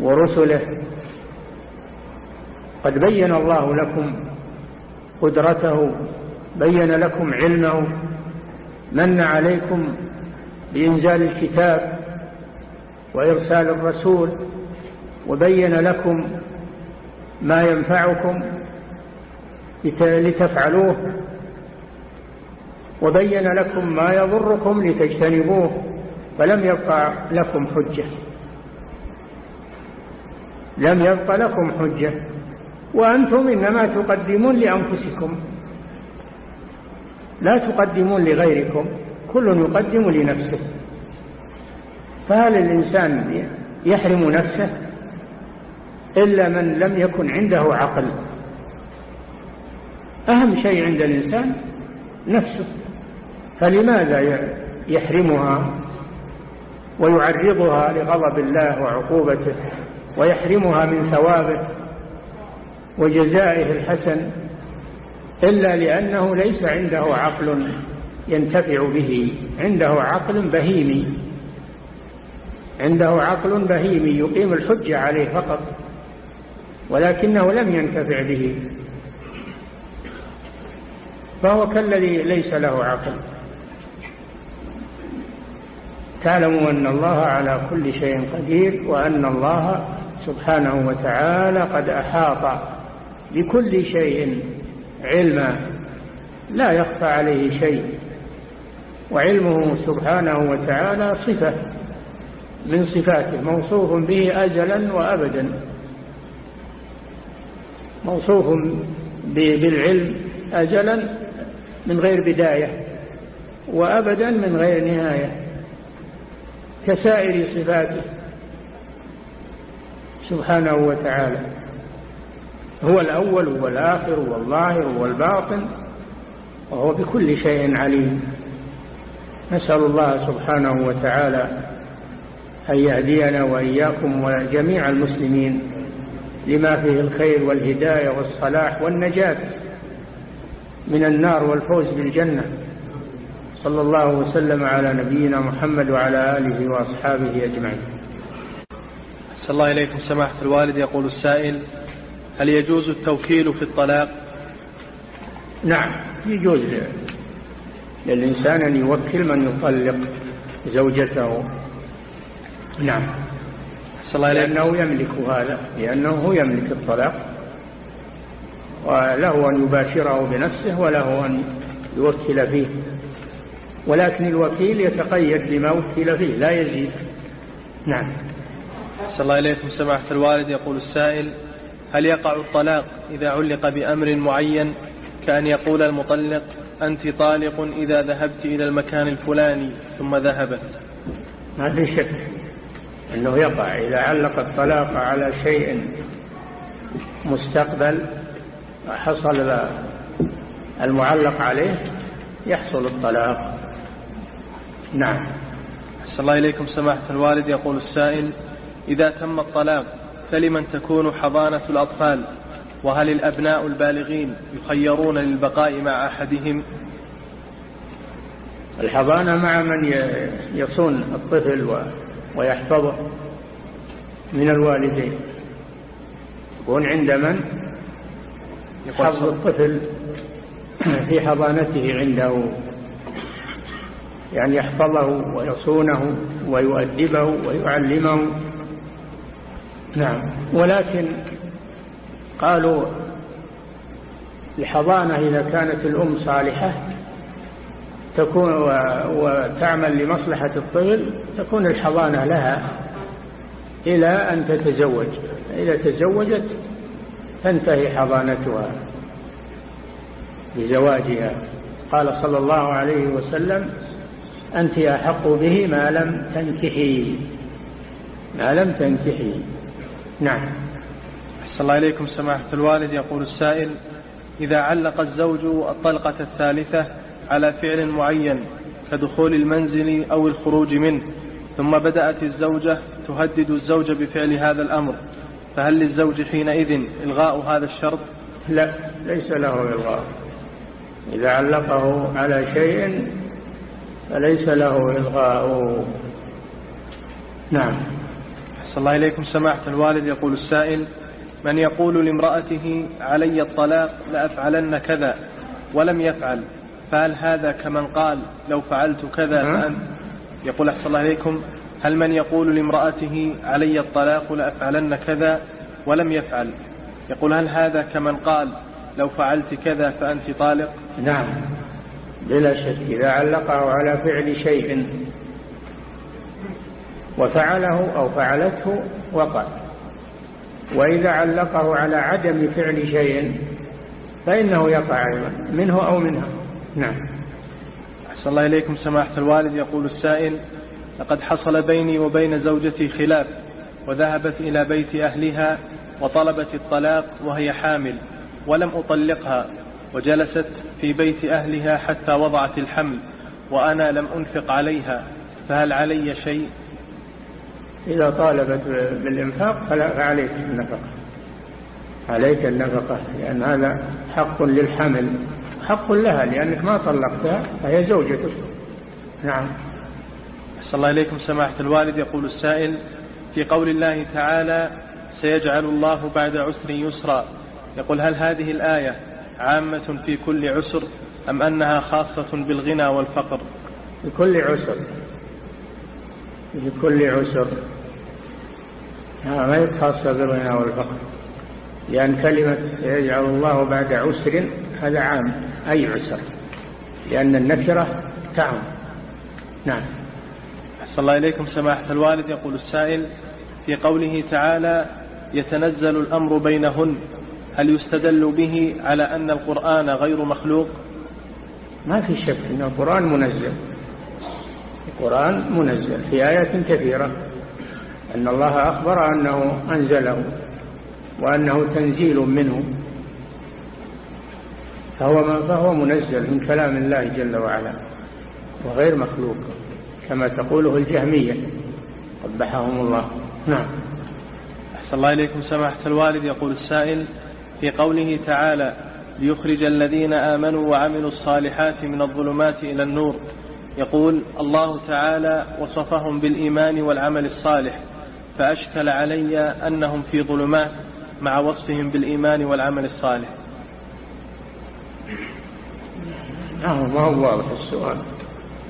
ورسله. قد بين الله لكم قدرته بين لكم علمه من عليكم بإنزال الكتاب وإرسال الرسول وبين لكم ما ينفعكم لتفعلوه. وبين لكم ما يضركم لتجتنبوه فلم يبقى لكم حجة. لم يبقى لكم حجة. وأنتم إنما تقدمون لأنفسكم. لا تقدمون لغيركم كل يقدم لنفسه. فهل الإنسان يحرم نفسه؟ إلا من لم يكن عنده عقل. أهم شيء عند الإنسان نفسه. فلماذا يحرمها ويعرضها لغضب الله وعقوبته ويحرمها من ثوابه وجزائه الحسن إلا لأنه ليس عنده عقل ينتفع به عنده عقل بهيمي عنده عقل بهيمي يقيم الحجة عليه فقط ولكنه لم ينتفع به فهو كالذي ليس له عقل. تعلموا أن الله على كل شيء قدير وأن الله سبحانه وتعالى قد أحاط بكل شيء علما لا يخفى عليه شيء. وعلمه سبحانه وتعالى صفة من صفاته موصوف به أزلا وأبدا. موصوف بالعلم أجلا من غير بداية وأبدا من غير نهاية. كسائر صفاته. سبحانه وتعالى هو الأول والآخر والظاهر والباطن وهو بكل شيء عليم. نسأل الله سبحانه وتعالى أن يهدينا وإياكم وجميع المسلمين لما فيه الخير والهداية والصلاح والنجاة من النار والفوز بالجنة. صلى الله وسلم على نبينا محمد وعلى آله وأصحابه أجمعين. صلى الله إليكم سماحة الوالد يقول السائل هل يجوز التوكيل في الطلاق؟ نعم يجوز. للإنسان أن يوكل من يطلق زوجته. نعم. الله لأنه يملك هذا لأنه يملك الطلاق. وله أن يباشره بنفسه وله أن يوكل فيه. ولكن الوكيل يتقيد بما وكل فيه لا يزيد. نعم. صلى الله إليكم سماحة الوالد. يقول السائل هل يقع الطلاق إذا علق بأمر معين كأن يقول المطلق أنت طالق إذا ذهبت إلى المكان الفلاني ثم ذهبت؟ ما في شك أنه يقع إذا علق الطلاق على شيء مستقبل حصل المعلق عليه يحصل الطلاق. نعم. صلى الله إليكم سماحة الوالد. يقول السائل إذا تم الطلاق فلمن تكون حضانة الأطفال؟ وهل الأبناء البالغين يخيرون للبقاء مع أحدهم؟ الحضانة مع من يصون الطفل ويحفظه من الوالدين. يكون عند من؟ حفظ الطفل في حضانته عنده. يعني يحفظه ويصونه ويؤدبه ويعلمه. نعم. ولكن قالوا الحضانة إذا كانت الأم صالحة تكون وتعمل لمصلحة الطفل تكون الحضانة لها إلى أن تتزوج. إذا تزوجت تنتهي حضانتها بزواجها قال صلى الله عليه وسلم أنت أحق به ما لم تنكحي. ما لم تنكحي. نعم. أحسن الله إليكم. سماحة الوالد يقول السائل إذا علق الزوج الطلقة الثالثة على فعل معين كدخول المنزل أو الخروج منه ثم بدأت الزوجة تهدد الزوج بفعل هذا الأمر فهل للزوج حينئذ إلغاء هذا الشرط؟ لا ليس له إلغاء. إذا علقه على شيء فليس له إلغاء. نعم. صلى الله إليكم. سماحة الوالد يقول السائل من يقول لامرأته علي الطلاق لأفعلن كذا ولم يفعل فهل هذا كمن قال لو فعلت كذا نعم. فأنت؟ يقول أحسن الله إليكم هل من يقول لامرأته علي الطلاق لأفعلن كذا ولم يفعل؟ يقول هل هذا كمن قال لو فعلت كذا فأنت طالق؟ نعم. بلا شك إذا علقه على فعل شيء وفعله أو فعلته وقع. وإذا علقه على عدم فعل شيء فإنه يقع منه أو منها. نعم. أحسن الله إليكم سماحة الوالد. يقول السائل لقد حصل بيني وبين زوجتي خلاف وذهبت إلى بيت أهلها وطلبت الطلاق وهي حامل ولم أطلقها. وجلست في بيت أهلها حتى وضعت الحمل وأنا لم أنفق عليها فهل علي شيء؟ إذا طالبت بالإنفاق فعليك النفقة. عليك النفقة لأن هذا حق للحمل. حق لها لأنك ما طلقتها فهي زوجتك. نعم. صلى الله إليكم سماحة الوالد. يقول السائل في قول الله تعالى سيجعل الله بعد عسر يسرا. يقول هل هذه الآية عامة في كل عسر أم أنها خاصة بالغنى والفقر؟ بكل عسر. بكل عسر. ما هي خاصة بالغنى والفقر؟ لأن كلمة يجعل الله بعد عسر هذا عام أي عسر؟ لأن النكرة تعم. نعم. أحسن الله إليكم سماحة الوالد. يقول السائل في قوله تعالى يتنزل الأمر بينهن. هل يستدل به على أن القرآن غير مخلوق؟ ما في شك أن القرآن منزل. القرآن منزل في آيات كثيرة. أن الله أخبر أنه أنزله وأنه تنزيل منه. فهو, فهو منزل من كلام الله جل وعلا وغير مخلوق كما تقوله الجهمية. قبحهم الله. نعم. أحسن الله إليكم. سماحة الوالد يقول السائل في قوله تعالى ليخرج الذين آمنوا وعملوا الصالحات من الظلمات إلى النور. يقول الله تعالى وصفهم بالإيمان والعمل الصالح فأشكل علي أنهم في ظلمات مع وصفهم بالإيمان والعمل الصالح. نعم ما هو واضح السؤال.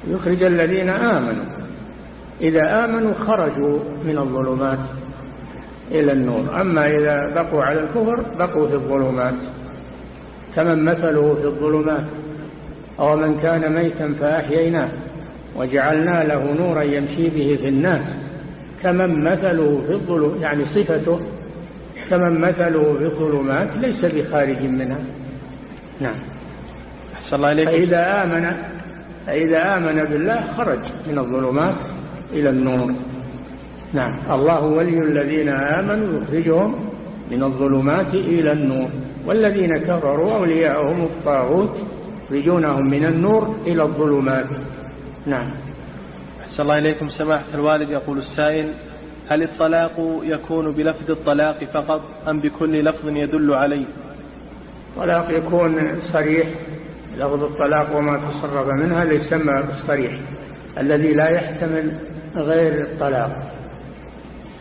يخرج الذين آمنوا. إذا آمنوا خرجوا من الظلمات. إلى النور. أما إذا بقوا على الكفر بقوا في الظلمات. كمن مثله في الظلمات. أو من كان ميتا فأحييناه وجعلنا له نورا يمشي به في الناس. كمن مثله في الظلم يعني صفته كمن مثله في الظلمات ليس بخارج منها. نعم. فإذا آمن فإذا آمن بالله خرج من الظلمات إلى النور. نعم. الله ولي الذين آمنوا يخرجهم من الظلمات إلى النور. والذين كفروا أولياءهم الطاغوت يخرجونهم من النور إلى الظلمات. نعم. أحسن الله إليكم. سماحة الوالد يقول السائل هل الطلاق يكون بلفظ الطلاق فقط أم بكل لفظ يدل عليه؟ الطلاق يكون صريح. لفظ الطلاق وما تصرف منها يسمى بالصريح الذي لا يحتمل غير الطلاق.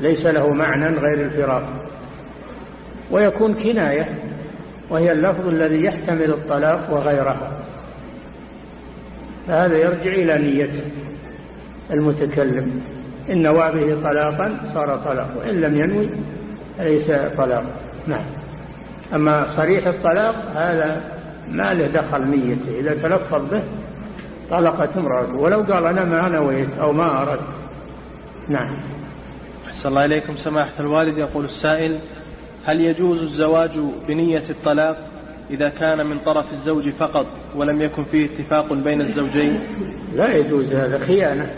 ليس له معنى غير الفراق. ويكون كناية وهي اللفظ الذي يحتمل الطلاق وغيرها. فهذا يرجع إلى نيته المتكلم. إن نوى به طلاقا صار طلاق وإن لم ينوي ليس طلاق. نعم. أما صريح الطلاق هذا ما له دخل نيته. إذا تلفظ به طلقت امرأته ولو قال أنا ما نويت أو ما أردت. نعم. أحسن الله إليكم سماحة الوالد. يقول السائل هل يجوز الزواج بنية الطلاق إذا كان من طرف الزوج فقط ولم يكن فيه اتفاق بين الزوجين؟ لا يجوز هذا خيانة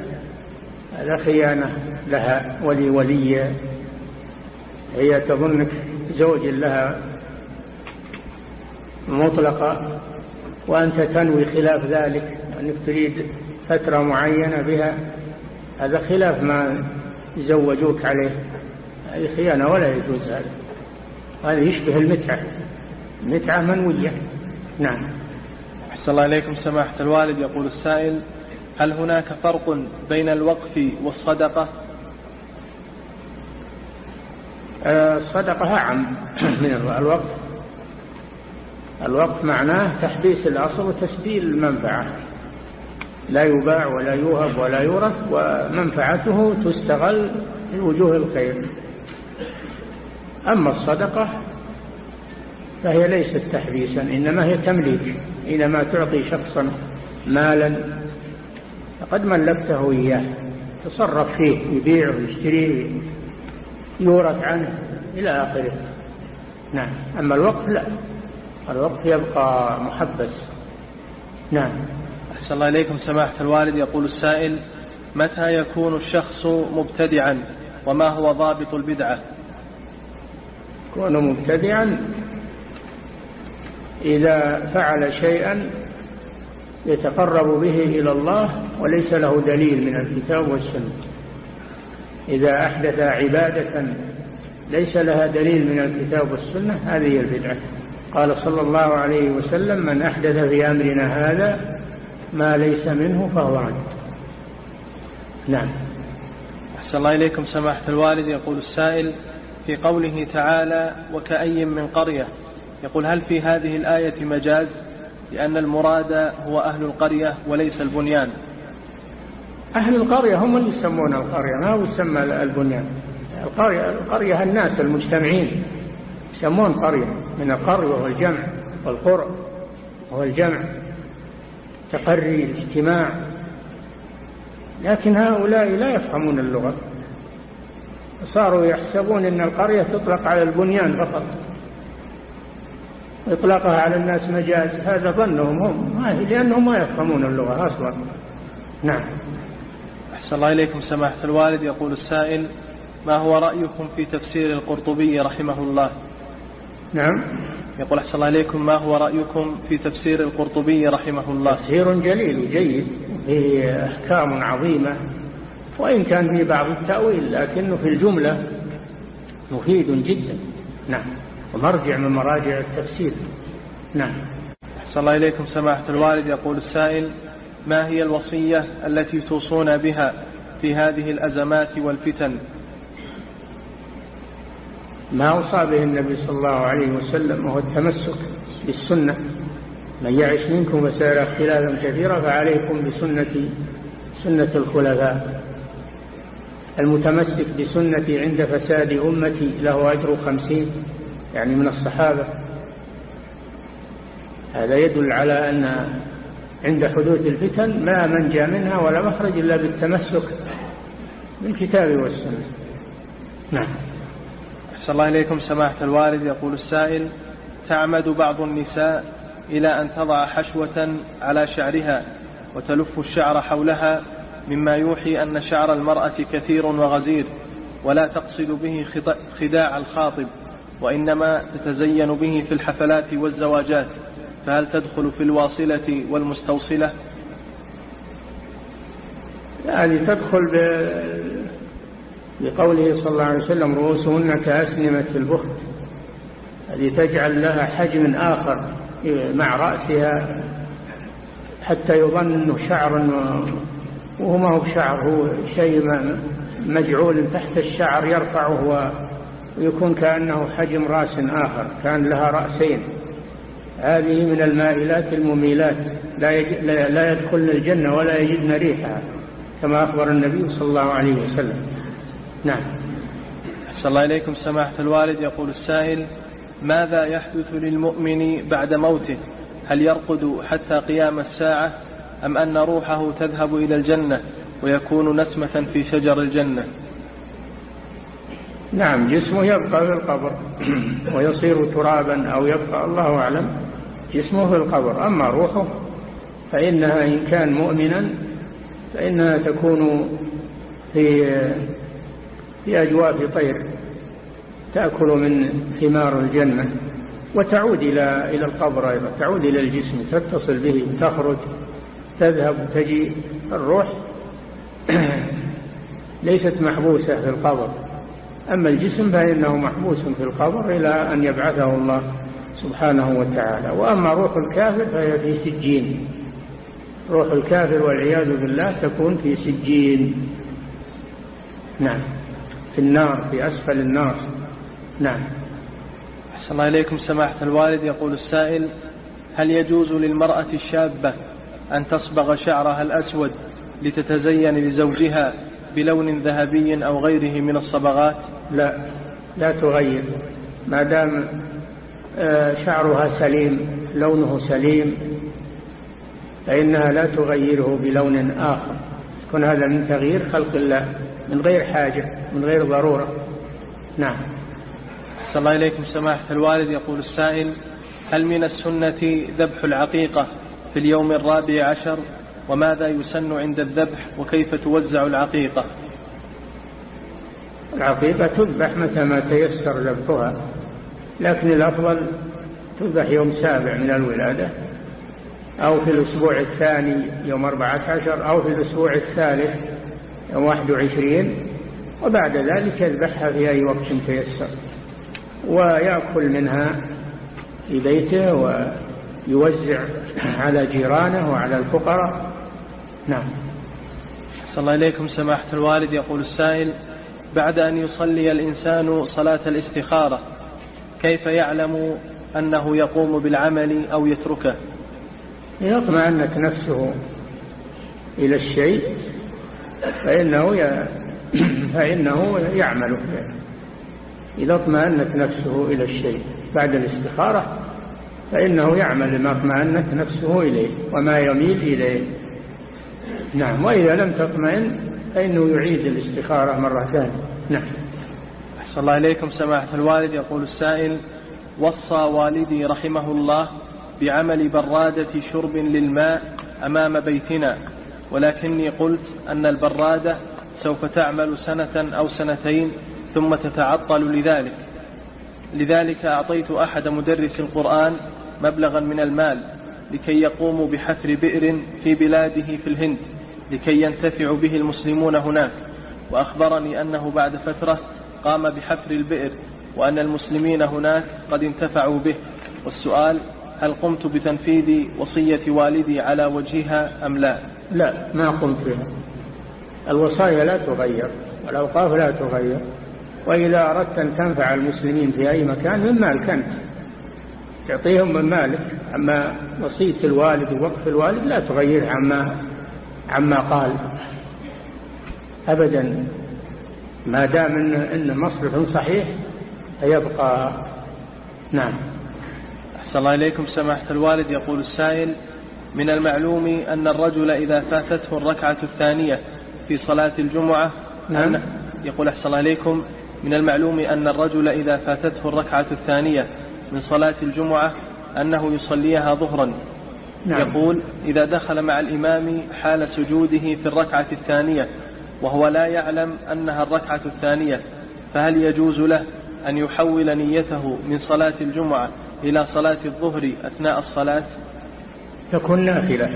هذا خيانة لها ولي ولي. هي تظنك زوج لها مطلقة وأنت تنوي خلاف ذلك أنك تريد فترة معينة بها. هذا خلاف ما يزوجوك عليه. هذه خيانة ولا يجوز هذا. هذا يشبه المتعة. المتعة منوية. نعم. أحسن الله إليكم سماحة الوالد. يقول السائل هل هناك فرق بين الوقف والصدقة؟ آه، الصدقة أعم من الوقف. الوقف معناه تحبيس الأصل وتسبيل المنفعة. لا يباع ولا يوهب ولا يورث ومنفعته تستغل في وجوه الخير. أما الصدقة فهي ليست تحبيسا إنما هي تمليك. حينما تعطي شخصا مالا فقد ملكته إياه. تصرف فيه يبيع ويشتريه يورث عنه إلى آخره. نعم. أما الوقف لا. الوقف يبقى محبس. نعم. أحسن الله إليكم سماحة الوالد. يقول السائل متى يكون الشخص مبتدعا وما هو ضابط البدعة؟ يكون مبتدعا إذا فعل شيئا يتقرب به إلى الله وليس له دليل من الكتاب والسنة. إذا أحدث عبادة ليس لها دليل من الكتاب والسنة هذه البدعة. قال صلى الله عليه وسلم من أحدث في أمرنا هذا ما ليس منه فهو رد نعم. أحسن الله إليكم سماحة الوالد. يقول السائل في قوله تعالى وكأي من قرية. يقول هل في هذه الآية مجاز؟ لأن المراد هو أهل القرية وليس البنيان. أهل القرية هم اللي يسمون القرية ما هو يسمى البنيان. القرية, القرية الناس المجتمعين يسمون قرية من القرية وهو الجمع والقرى وهو الجمع. تقري الاجتماع لكن هؤلاء لا يفهمون اللغة. صاروا يحسبون أن القرية تطلق على البنيان فقط إطلاقها على الناس مجاز. هذا ظنهم هم لأنهم ما يفهمون اللغة أصلا. نعم. أحسن الله إليكم سماحة الوالد. يقول السائل ما هو رأيكم في تفسير القرطبي رحمه الله؟ نعم. يقول أحسن الله إليكم ما هو رأيكم في تفسير القرطبي رحمه الله؟ تفسير جليل وجيد فيه أحكام عظيمة وإن كان في بعض التأويل لكنه في الجملة مفيد جدا. نعم. ومرجع من مراجع التفسير. نعم. أحسن الله إليكم سماحة الوالد. يقول السائل ما هي الوصية التي توصون بها في هذه الأزمات والفتن؟ ما أوصى به النبي صلى الله عليه وسلم وهو التمسك بالسنة. من يعش منكم وسيرى اختلافا كثيرا فعليكم بسنة سنة الخلفاء. المتمسك بسنتي عند فساد أمتي له أجر خمسين يعني من الصحابة. هذا يدل على أن عند حدوث الفتن ما منجى منها ولا مخرج إلا بالتمسك بالكتاب والسنة. نعم. أحسن الله إليكم سماحة الوالد. يقول السائل تعمد بعض النساء إلى أن تضع حشوة على شعرها وتلف الشعر حولها مما يوحي أن شعر المرأة كثير وغزير ولا تقصد به خداع الخاطب وإنما تتزين به في الحفلات والزواجات. فهل تدخل في الواصلة والمستوصلة؟ يعني تدخل بقوله صلى الله عليه وسلم رؤوسهن كأسنمة البخت. هذه تجعل لها حجم آخر مع رأسها حتى يظن أنه شعر وهو ما هو شعر هو شيء مجعول تحت الشعر يرفعه ويكون كأنه حجم رأس آخر كان لها رأسين. هذه من المائلات المميلات لا, لا يدخلن الجنة ولا يجدن ريحها كما أخبر النبي صلى الله عليه وسلم. نعم. أحسن الله إليكم. سماحة الوالد يقول السائل ماذا يحدث للمؤمن بعد موته؟ هل يرقد حتى قيام الساعة أم أن روحه تذهب إلى الجنة ويكون نسمة في شجر الجنة؟ نعم جسمه يبقى في القبر ويصير ترابا أو يبقى الله أعلم جسمه في القبر. أما روحه فإنها إن كان مؤمنا فإنها تكون في في أجواف طير تأكل من ثمار الجنة وتعود إلى إلى القبر أيضا تعود إلى الجسم تتصل به تخرج تذهب تجي الروح ليست محبوسة في القبر. أما الجسم فإنه محبوس في القبر إلى أن يبعثه الله سبحانه وتعالى. وأما روح الكافر فهي في سجين. روح الكافر والعياذ بالله تكون في سجين. نعم. في النار في أسفل النار. نعم. أحسن الله إليكم سماحة الوالد. يقول السائل هل يجوز للمرأة الشابة أن تصبغ شعرها الأسود لتتزين لزوجها بلون ذهبي أو غيره من الصبغات؟ لا لا تغير. ما دام آه، شعرها سليم لونه سليم فإنها لا تغيره بلون آخر. يكون هذا من تغيير خلق الله. من غير حاجة من غير ضرورة. نعم. صلى الله إليكم سماحة الوالد. يقول السائل هل من السنة ذبح العقيقة في اليوم الرابع عشر؟ وماذا يسن عند الذبح؟ وكيف توزع العقيقة؟ العقيقة تذبح متى ما تيسر ذبحها لكن الأفضل تذبح يوم سابع من الولادة أو في الأسبوع الثاني يوم أربعة عشر أو في الأسبوع الثالث يوم واحد وعشرين وبعد ذلك يذبحها في أي وقت تيسر ويأكل منها في بيته ويوزع على جيرانه وعلى الفقراء. نعم. صلى الله إليكم سماحة الوالد. يقول السائل بعد أن يصلي الإنسان صلاة الاستخارة كيف يعلم أنه يقوم بالعمل أو يتركه؟ اطمأنت نفسه إلى الشيء فإنه فإنه يعمل إذا اطمأنت نفسه إلى الشيء بعد الاستخارة فإنه يعمل ما اطمأنت نفسه إليه وما يميل إليه. نعم وإذا لم تطمئن فإنه يعيد الاستخارة مرة ثانية نعم. أحسن الله إليكم سماحة الوالد. يقول السائل وصى والدي رحمه الله بعمل برادة شرب للماء أمام بيتنا. ولكني قلت أن البرادة سوف تعمل سنة أو سنتين ثم تتعطل لذلك. لذلك أعطيت أحد مدرس القرآن مبلغا من المال لكي يقوموا بحفر بئر في بلاده في الهند لكي ينتفع به المسلمون هناك وأخبرني أنه بعد فترة قام بحفر البئر وأن المسلمين هناك قد انتفعوا به. والسؤال هل قمت بتنفيذ وصية والدي على وجهها أم لا؟ لا ما قمت بها. الوصايا لا تغير والأوقاف لا تغير. وإذا أردت أن تنفع المسلمين في أي مكان من مالك أنت؟ تعطيهم من مالك. أما وصية الوالد ووقف الوالد لا تغيرها عما عما قال. أبدا ما دام إن, إن مصرف صحيح فيبقى نعم. أحسن الله إليكم سماحة الوالد يقول السائل من المعلوم أن الرجل إذا فاتته الركعة الثانية في صلاة الجمعة نعم. يقول أحسن الله إليكم من المعلوم أن الرجل إذا فاتته الركعة الثانية من صلاة الجمعة أنه يصليها ظهرا نعم. يقول إذا دخل مع الإمام حال سجوده في الركعة الثانية وهو لا يعلم أنها الركعة الثانية فهل يجوز له أن يحول نيته من صلاة الجمعة إلى صلاة الظهر أثناء الصلاة؟ تكون نافلة.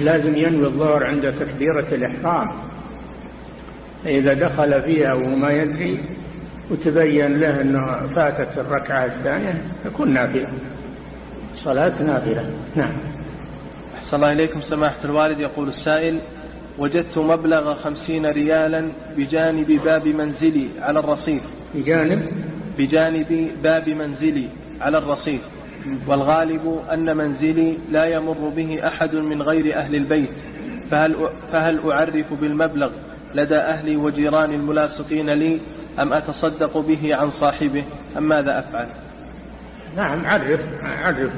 لازم ينوي الظهر عند تكبيرة الإحرام. إذا دخل فيها وهو ما يدري وتبين له أنه فاتت الركعة الثانية تكون نافلة. صلاة نافلة. نعم. أحسن الله إليكم سماحة الوالد. يقول السائل وجدت مبلغ خمسين ريالا بجانب باب منزلي على الرصيف. بجانب؟ بجانب باب منزلي. على الرصيف والغالب أن منزلي لا يمر به أحد من غير أهل البيت فهل, فهل أعرف بالمبلغ لدى أهلي وجيراني الملاصقين لي أم أتصدق به عن صاحبه؟ أم ماذا أفعل؟ نعم عرف عرف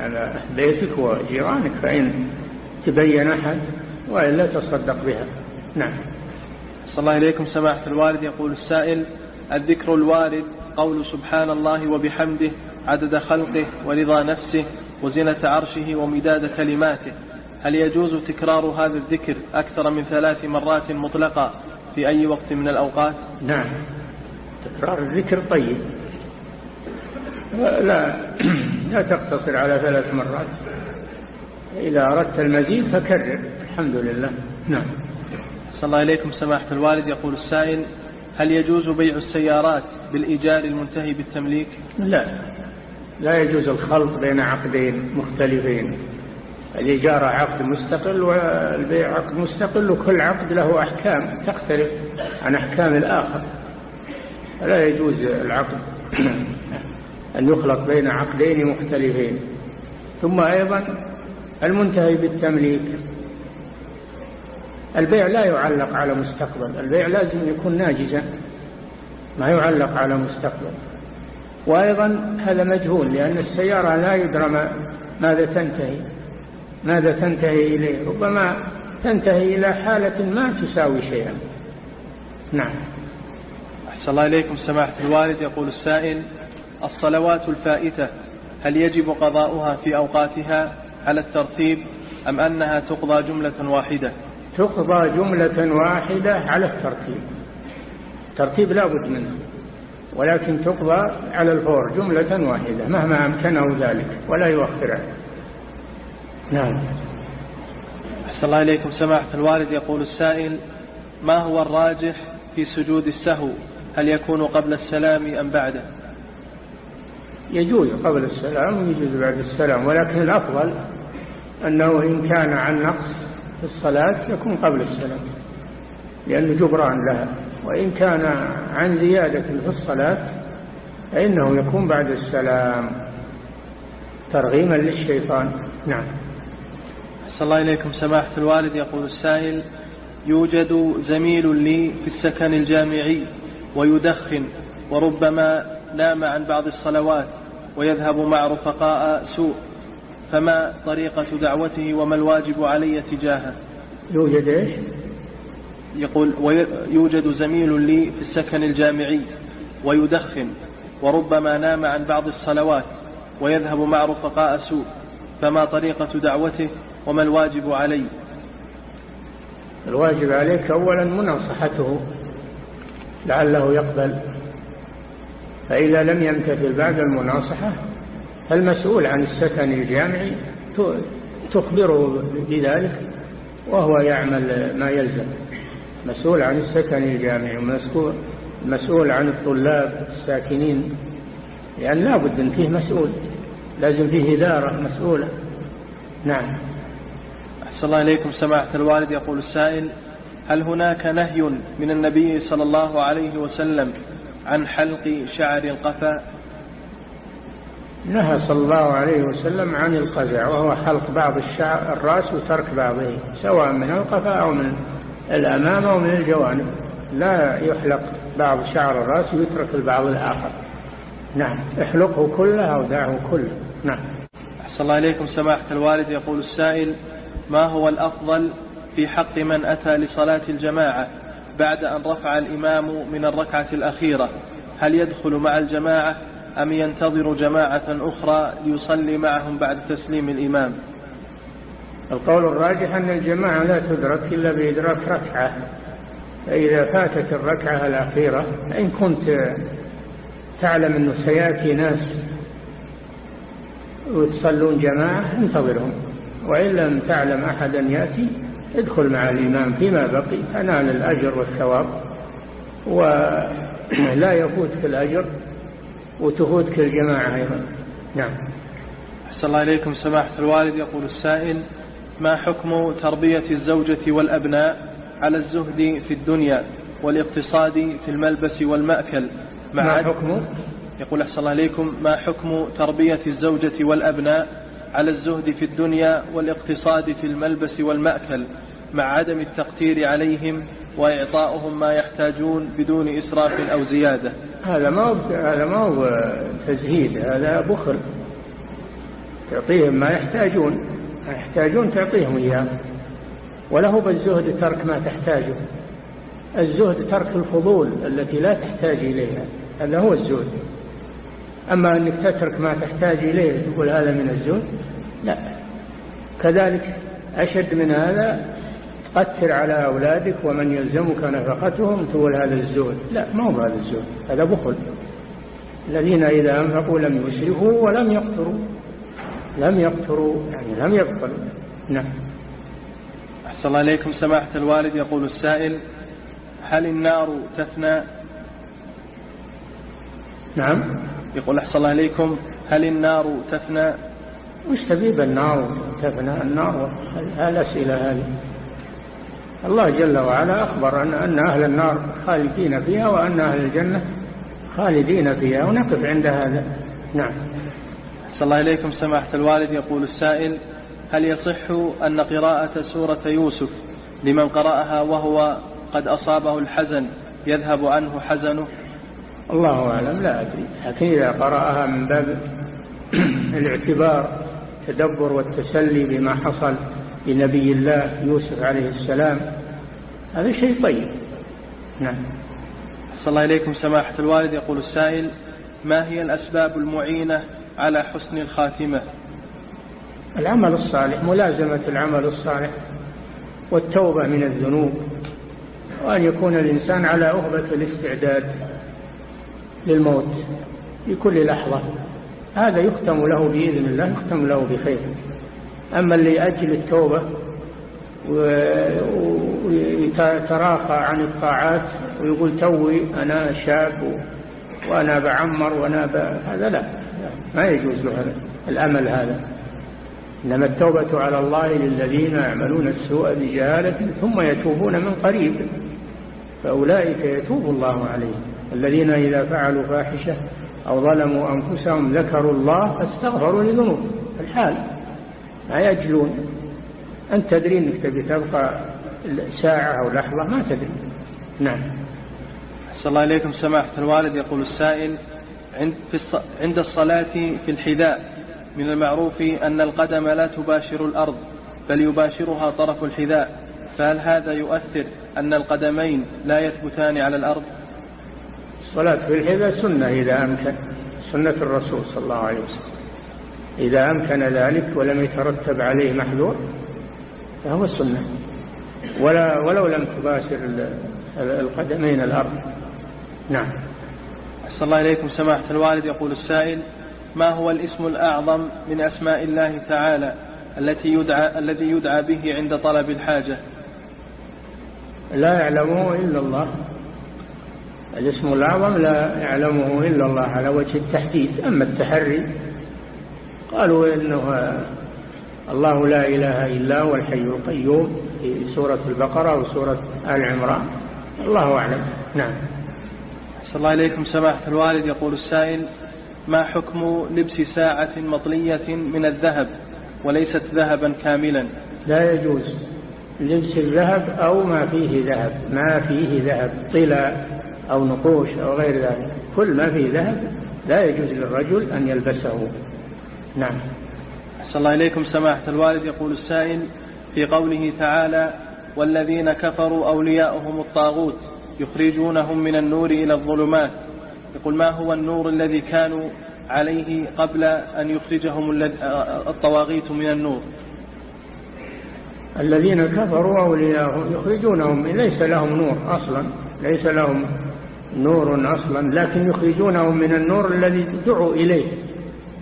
على بيتك وجيرانك فإن تبين أحد وإلا تصدق بها. نعم. صلى الله إليكم سماحة الوالد يقول السائل الذكر الوارد قول سبحان الله وبحمده عدد خلقه ورضا نفسه وزنة عرشه ومداد كلماته. هل يجوز تكرار هذا الذكر أكثر من ثلاث مرات مطلقة في أي وقت من الأوقات؟ نعم. تكرار الذكر طيب. لا لا تقتصر على ثلاث مرات. إذا أردت المزيد فكرر. الحمد لله. نعم. صلى الله إليكم سماحة الوالد. يقول السائل هل يجوز بيع السيارات بالإيجار المنتهي بالتمليك؟ لا. لا يجوز الخلط بين عقدين مختلفين. الإجارة عقد مستقل والبيع عقد مستقل وكل عقد له أحكام تختلف عن أحكام الآخر. لا يجوز العقد أن يخلط بين عقدين مختلفين. ثم أيضا المنتهي بالتمليك. البيع لا يعلق على مستقبل البيع لازم يكون ناجزا ما يعلق على مستقبل. وأيضا هذا مجهول لأن السيارة لا يدرى ماذا تنتهي ماذا تنتهي إليه ربما تنتهي إلى حالة ما تساوي شيئا. نعم. أحسن الله إليكم سماحة الوالد. يقول السائل الصلوات الفائتة هل يجب قضاؤها في أوقاتها على الترتيب أم أنها تقضى جملة واحدة؟ تقضى جملة واحدة على الترتيب. ترتيب لا بد منه ولكن تقضى على الفور جملة واحدة مهما أمكنه ذلك ولا يؤخر نعم. أحسن الله إليكم. سماحة الوالد يقول السائل ما هو الراجح في سجود السهو؟ هل يكون قبل السلام أم بعده؟ يجوز قبل السلام ويجوز بعد السلام ولكن الأفضل أنه إن كان عن نقص في الصلاة يكون قبل السلام لأنه جبران لها. وإن كان عن زيادة في الصلاة فإنه يكون بعد السلام. ترغيما للشيطان. نعم. أحسن الله إليكم. سماحة الوالد يقول السائل يوجد زميل لي في السكن الجامعي ويدخن وربما نام عن بعض الصلوات ويذهب مع رفقاء سوء. فما طريقة دعوته وما الواجب علي تجاهه؟ يوجد إيش؟ يقول يوجد زميل لي في السكن الجامعي ويدخن وربما نام عن بعض الصلوات ويذهب مع رفقاء سوء. فما طريقة دعوته وما الواجب علي؟ الواجب عليك أولا مناصحته لعله يقبل. فإذا لم يمتثل بعد المناصحة فالمسؤول عن السكن الجامعي تخبره بذلك وهو يعمل ما يلزم. مسؤول عن السكن الجامعي مسؤول عن الطلاب الساكنين لأن لا بد أن فيه مسؤول لازم فيه إدارة مسؤولة. نعم. أحسن الله إليكم. سماحة الوالد يقول السائل هل هناك نهي من النبي صلى الله عليه وسلم عن حلق شعر القفا؟ نهى صلى الله عليه وسلم عن القزع وهو حلق بعض الشعر الرأس وترك بعضه سواء من القفا أو من الأمام أو من الجوانب. لا يحلق بعض شعر الرأس ويترك البعض الآخر. نعم احلقه كله أو دعه كله. نعم. أحسن الله إليكم سماحة الوالد. يقول السائل ما هو الأفضل في حق من أتى لصلاة الجماعة بعد أن رفع الإمام من الركعة الأخيرة؟ هل يدخل مع الجماعة أم ينتظر جماعة أخرى ليصلي معهم بعد تسليم الإمام؟ القول الراجح أن الجماعة لا تدرك إلا بإدراك ركعة. فإذا فاتت الركعة الأخيرة إن كنت تعلم أنه سيأتي ناس وتصلون جماعة انتظرهم. وإن لم تعلم أحدا يأتي ادخل مع الإمام فيما بقي تنال الأجر والثواب. ولا يفوتك الأجر. وتفوتك الجماعة أيضا. نعم. أحسن الله إليكم. سماحة الوالد يقول السائل ما حكم تربية الزوجة والأبناء على الزهد في الدنيا والاقتصاد في الملبس والمأكل؟ مع ما حكم؟ يقول أحسن الله إليكم ما حكم تربية الزوجة والأبناء على الزهد في الدنيا والاقتصاد في الملبس والمأكل؟ مع عدم التقتير عليهم وإعطاؤهم ما يحتاجون بدون إسراف أو زيادة. هذا ما هو هذا ما هو تزهيد هذا بخل. تعطيهم ما يحتاجون ما يحتاجون تعطيهم إياه. وله بالزهد ترك ما تحتاجه. الزهد ترك الفضول التي لا تحتاج إليها هذا هو الزهد. أما أنك تترك ما تحتاج إليه تقول هذا من الزهد؟ لا. كذلك أشد من هذا تقتر على أولادك ومن يلزمك نفقتهم تقول هذا الزهد لا ما هو هذا الزهد هذا بخل. الذين إذا أنفقوا لم يسرفوا ولم يقتروا. لم يقتروا يعني لم يبخلوا. نعم. أحسن الله إليكم. سماحة الوالد يقول السائل هل النار تفنى؟ نعم. يقول أحسن الله إليكم هل النار تفنى؟ وش تبيب النار تفنى؟ النار الأسئلة هذه؟ الله جل وعلا أخبر أن, أن أهل النار خالدين فيها وأن أهل الجنة خالدين فيها ونقف عند هذا. نعم. صلى الله إليكم سماحة الوالد. يقول السائل هل يصح أن قراءة سورة يوسف لمن قرأها وهو قد أصابه الحزن يذهب عنه حزنه؟ الله أعلم لا أدري. لكن إذا قرأها من باب الاعتبار التدبر والتسلي بما حصل لنبي الله يوسف عليه السلام. هذا شيء طيب. نعم. صلى الله إليكم سماحة الوالد. يقول السائل ما هي الأسباب المعينة على حسن الخاتمة؟ العمل الصالح ملازمة العمل الصالح والتوبة من الذنوب وأن يكون الإنسان على أهبة الاستعداد للموت في كل لحظة. هذا يختم له بإذن الله يختم له بخير. أما اللي أجل التوبة ويتراخى عن الطاعات ويقول توي أنا شاب وأنا بعمر وأنا ب... هذا لا. ما يجوز له الأمل هذا. إنما التوبة على الله للذين يعملون السوء بجهالة ثم يتوبون من قريب فأولئك يتوب الله عليهم. الذين إذا فعلوا فاحشة أو ظلموا أنفسهم ذكروا الله فاستغفروا لذنوب الحال. ما يجلون أنت تدري أنك تبي تبقى ساعة أو لحظة ما تدري. نعم. أحسن الله إليكم سماحة الوالد. يقول السائل عند, عند الصلاة في الحذاء من المعروف أن القدم لا تباشر الأرض بل يباشرها طرف الحذاء. فهل هذا يؤثر أن القدمين لا يثبتان على الأرض؟ الصلاة في الحذاء سنة إذا أمكن سنة الرسول صلى الله عليه وسلم. إذا أمكن ذلك ولم يترتب عليه محذور فهو السنة. ولا ولو لم تباشر القدمين الأرض. نعم. أحسن الله إليكم. سماحة الوالد يقول السائل ما هو الاسم الأعظم من أسماء الله تعالى التي يدعى الذي يدعى به عند طلب الحاجة؟ لا يعلمه إلا الله. الاسم الأعظم لا يعلمه إلا الله على وجه التحديد. أما التحري قالوا إنه الله لا إله إلا هو الحي القيوم في سورة البقرة وسورة آل عمران. الله أعلم. نعم. صلى الله إليكم سماحة الوالد. يقول السائل ما حكم لبس ساعة مطلية من الذهب وليست ذهبا كاملا؟ لا يجوز لبس الذهب أو ما فيه ذهب. ما فيه ذهب طلا أو نقوش أو غير ذلك. كل ما فيه ذهب لا يجوز للرجل أن يلبسه. نعم. أحسن الله إليكم سماحة الوالد. يقول السائل في قوله تعالى والذين كفروا أولياؤهم الطاغوت يخرجونهم من النور إلى الظلمات. يقول ما هو النور الذي كانوا عليه قبل أن يخرجهم الطواغيت من النور؟ الذين كفروا أولياءهم يخرجونهم ليس لهم نور أصلا ليس لهم نور أصلا لكن يخرجونهم من النور الذي دعوا إليه.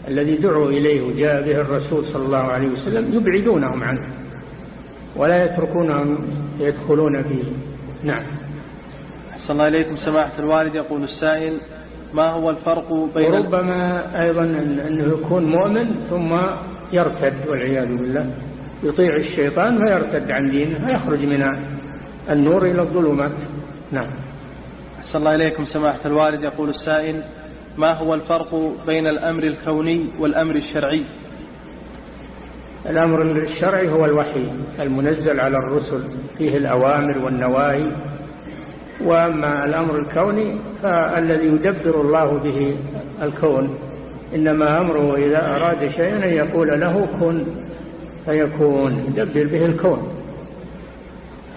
الذي دعوا إليه وجاء به الرسول صلى الله عليه وسلم يبعدونهم عنه ولا يتركونهم يدخلون فيه. نعم. أحسن الله إليكم. سماحة الوالد يقول السائل ما هو الفرق بين وربما أيضا أنه يكون مؤمن ثم يرتد والعياذ بالله. يطيع الشيطان فيرتد عن دينه فيخرج من النور إلى الظلمات. نعم. أحسن الله إليكم. سماحة الوالد يقول السائل ما هو الفرق بين الأمر الكوني والأمر الشرعي؟ الأمر الشرعي هو الوحي المنزل على الرسل فيه الأوامر والنواهي. وأما الأمر الكوني فالذي يدبر الله به الكون. إنما أمره إذا أراد شيئا أن يقول له كن فيكون يدبر به الكون.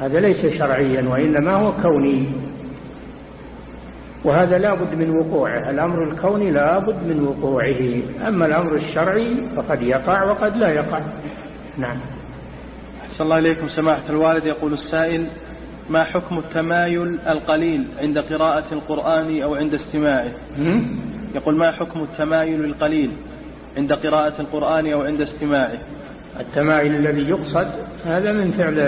هذا ليس شرعيا وإنما هو كوني. وهذا لا بد من وقوعه. الأمر الكوني لا بد من وقوعه. أما الأمر الشرعي فقد يقع وقد لا يقع. نعم. أحسن الله إليكم. سماحة الوالد يقول السائل ما حكم التمايل القليل عند قراءة القرآن أو عند استماعه؟ يقول ما حكم التمايل القليل عند قراءة القرآن أو عند استماعه؟ التمايل الذي يقصد هذا من فعل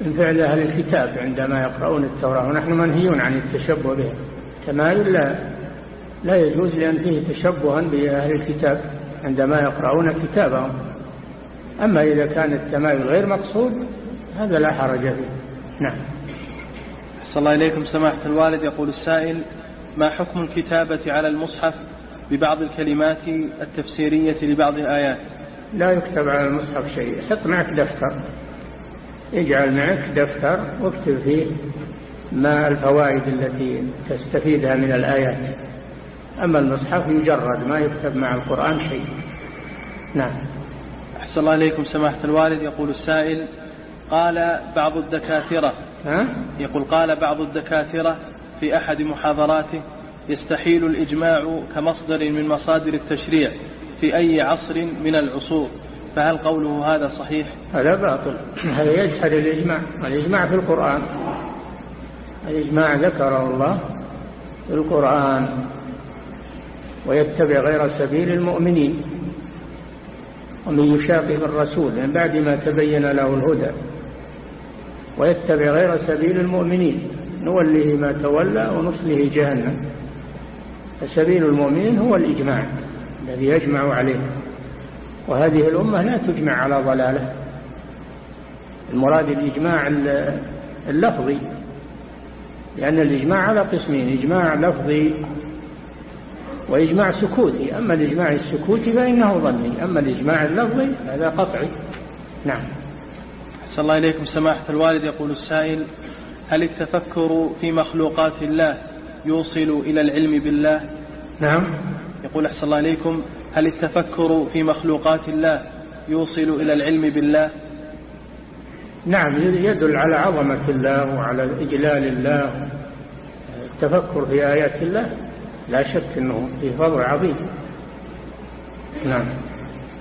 من فعل أهل الكتاب عندما يقرؤون التوراة. ونحن منهيون عن التشبه به. التمايل لا, لا يجوز لأن فيه تشبها بأهل الكتاب عندما يقرؤون كتابهم. أما إذا كان التمايل غير مقصود هذا لا حرج فيه. نعم. صلى الله إليكم. سماحة الوالد يقول السائل ما حكم الكتابة على المصحف ببعض الكلمات التفسيرية لبعض الآيات؟ لا يكتب على المصحف شيء. حط معك دفتر. اجعل معك دفتر واكتب فيه ما الفوائد التي تستفيدها من الآيات. أما المصحف يجرد ما يكتب مع القرآن شيء. نعم. أحسن الله إليكم سماحة الوالد. يقول السائل قال بعض الدكاترة. ها؟ يقول قال بعض الدكاترة في أحد محاضراته يستحيل الإجماع كمصدر من مصادر التشريع في أي عصر من العصور. فهل قوله هذا صحيح؟ هذا باطل. هذا يجحد الإجماع. الإجماع في القرآن. الإجماع ذكره الله في القرآن. ويتبع غير سبيل المؤمنين. ومن يشاقق الرسول من بعد ما تبين له الهدى. ويتبع غير سبيل المؤمنين. نوله ما تولى ونصله جهنم. فسبيل المؤمنين هو الإجماع الذي يجمع عليه. وهذه الأمة لا تجمع على ضلالة. المراد الإجماع اللفظي لأن الإجماع على قسمين إجماع لفظي وإجماع سكوتي. أما الإجماع السكوتي فإنه ظني أما الإجماع اللفظي هذا قطعي. نعم. صلى الله إليكم. سماحة الوالد يقول السائل هل التفكر في مخلوقات الله يوصل إلى العلم بالله؟ نعم. يقول أحسن الله إليكم هل التفكر في مخلوقات الله يوصل إلى العلم بالله؟ نعم يدل على عظمة الله وعلى إجلال الله. التفكر في آيات الله لا شك أنه في فضل عظيم. نعم.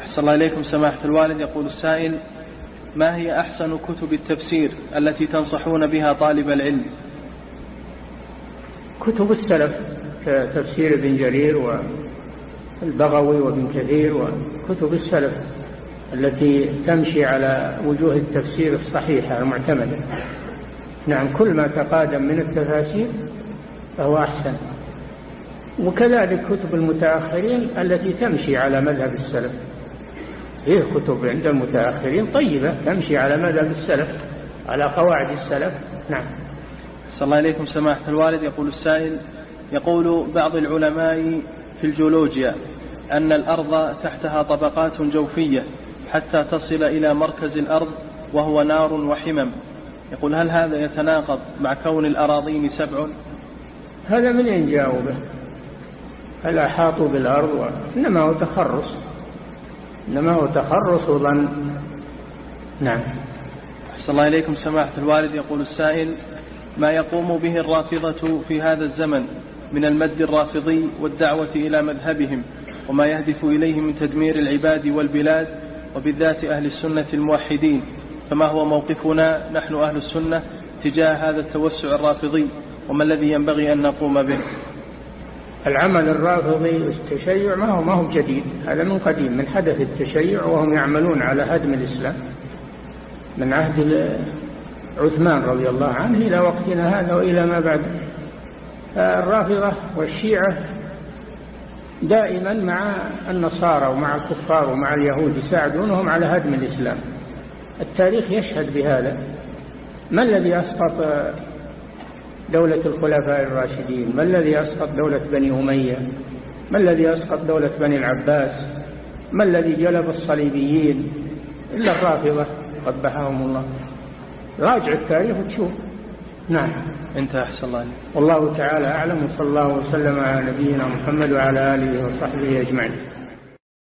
أحسن الله إليكم. سماحة الوالد يقول السائل ما هي أحسن كتب التفسير التي تنصحون بها طالب العلم؟ كتب السلف كتفسير ابن جرير والبغوي وابن كثير وكتب السلف التي تمشي على وجوه التفسير الصحيحة المعتمدة. نعم كل ما تقادم من التفاسير فهو أحسن. وكذلك كتب المتأخرين التي تمشي على مذهب السلف. فيه كتب عند المتأخرين طيبة تمشي على مذهب السلف على قواعد السلف. نعم. صلى الله عليكم سماحة الوالد يقول السائل يقول بعض العلماء في الجيولوجيا أن الأرض تحتها طبقات جوفية حتى تصل إلى مركز الأرض وهو نار وحمم. يقول هل هذا يتناقض مع كون الأراضين سبع؟ هذا من أين جاوبه هل أحاطوا بالأرض؟ إنما هو تخرص. إنما هو تخرص ظن. نعم. أحسن الله إليكم. سماحة الوالد يقول السائل ما يقوم به الرافضة في هذا الزمن من المد الرافضي والدعوة إلى مذهبهم وما يهدف إليه من تدمير العباد والبلاد وبالذات أهل السنة الموحدين. فما هو موقفنا؟ نحن أهل السنة تجاه هذا التوسع الرافضي وما الذي ينبغي أن نقوم به؟ العمل الرافضي والتشيع ما هو ما هو جديد. هذا من قديم من حدث التشيع وهم يعملون على هدم الإسلام. من عهد عثمان رضي الله عنه إلى وقتنا هذا وإلى ما بعد. الرافضة والشيعة دائما مع النصارى ومع الكفار ومع اليهود يساعدونهم على هدم الإسلام. التاريخ يشهد بهذا. ما الذي أسقط دولة الخلفاء الراشدين؟ ما الذي أسقط دولة بني أمية؟ ما الذي أسقط دولة بني العباس؟ ما الذي جلب الصليبيين؟ إلا الرافضة قبحهم الله. راجع التاريخ وتشوف. نعم. انت أحسن الله والله تعالى أعلم وصلى الله وسلم على نبينا محمد وعلى آله وصحبه أجمعين.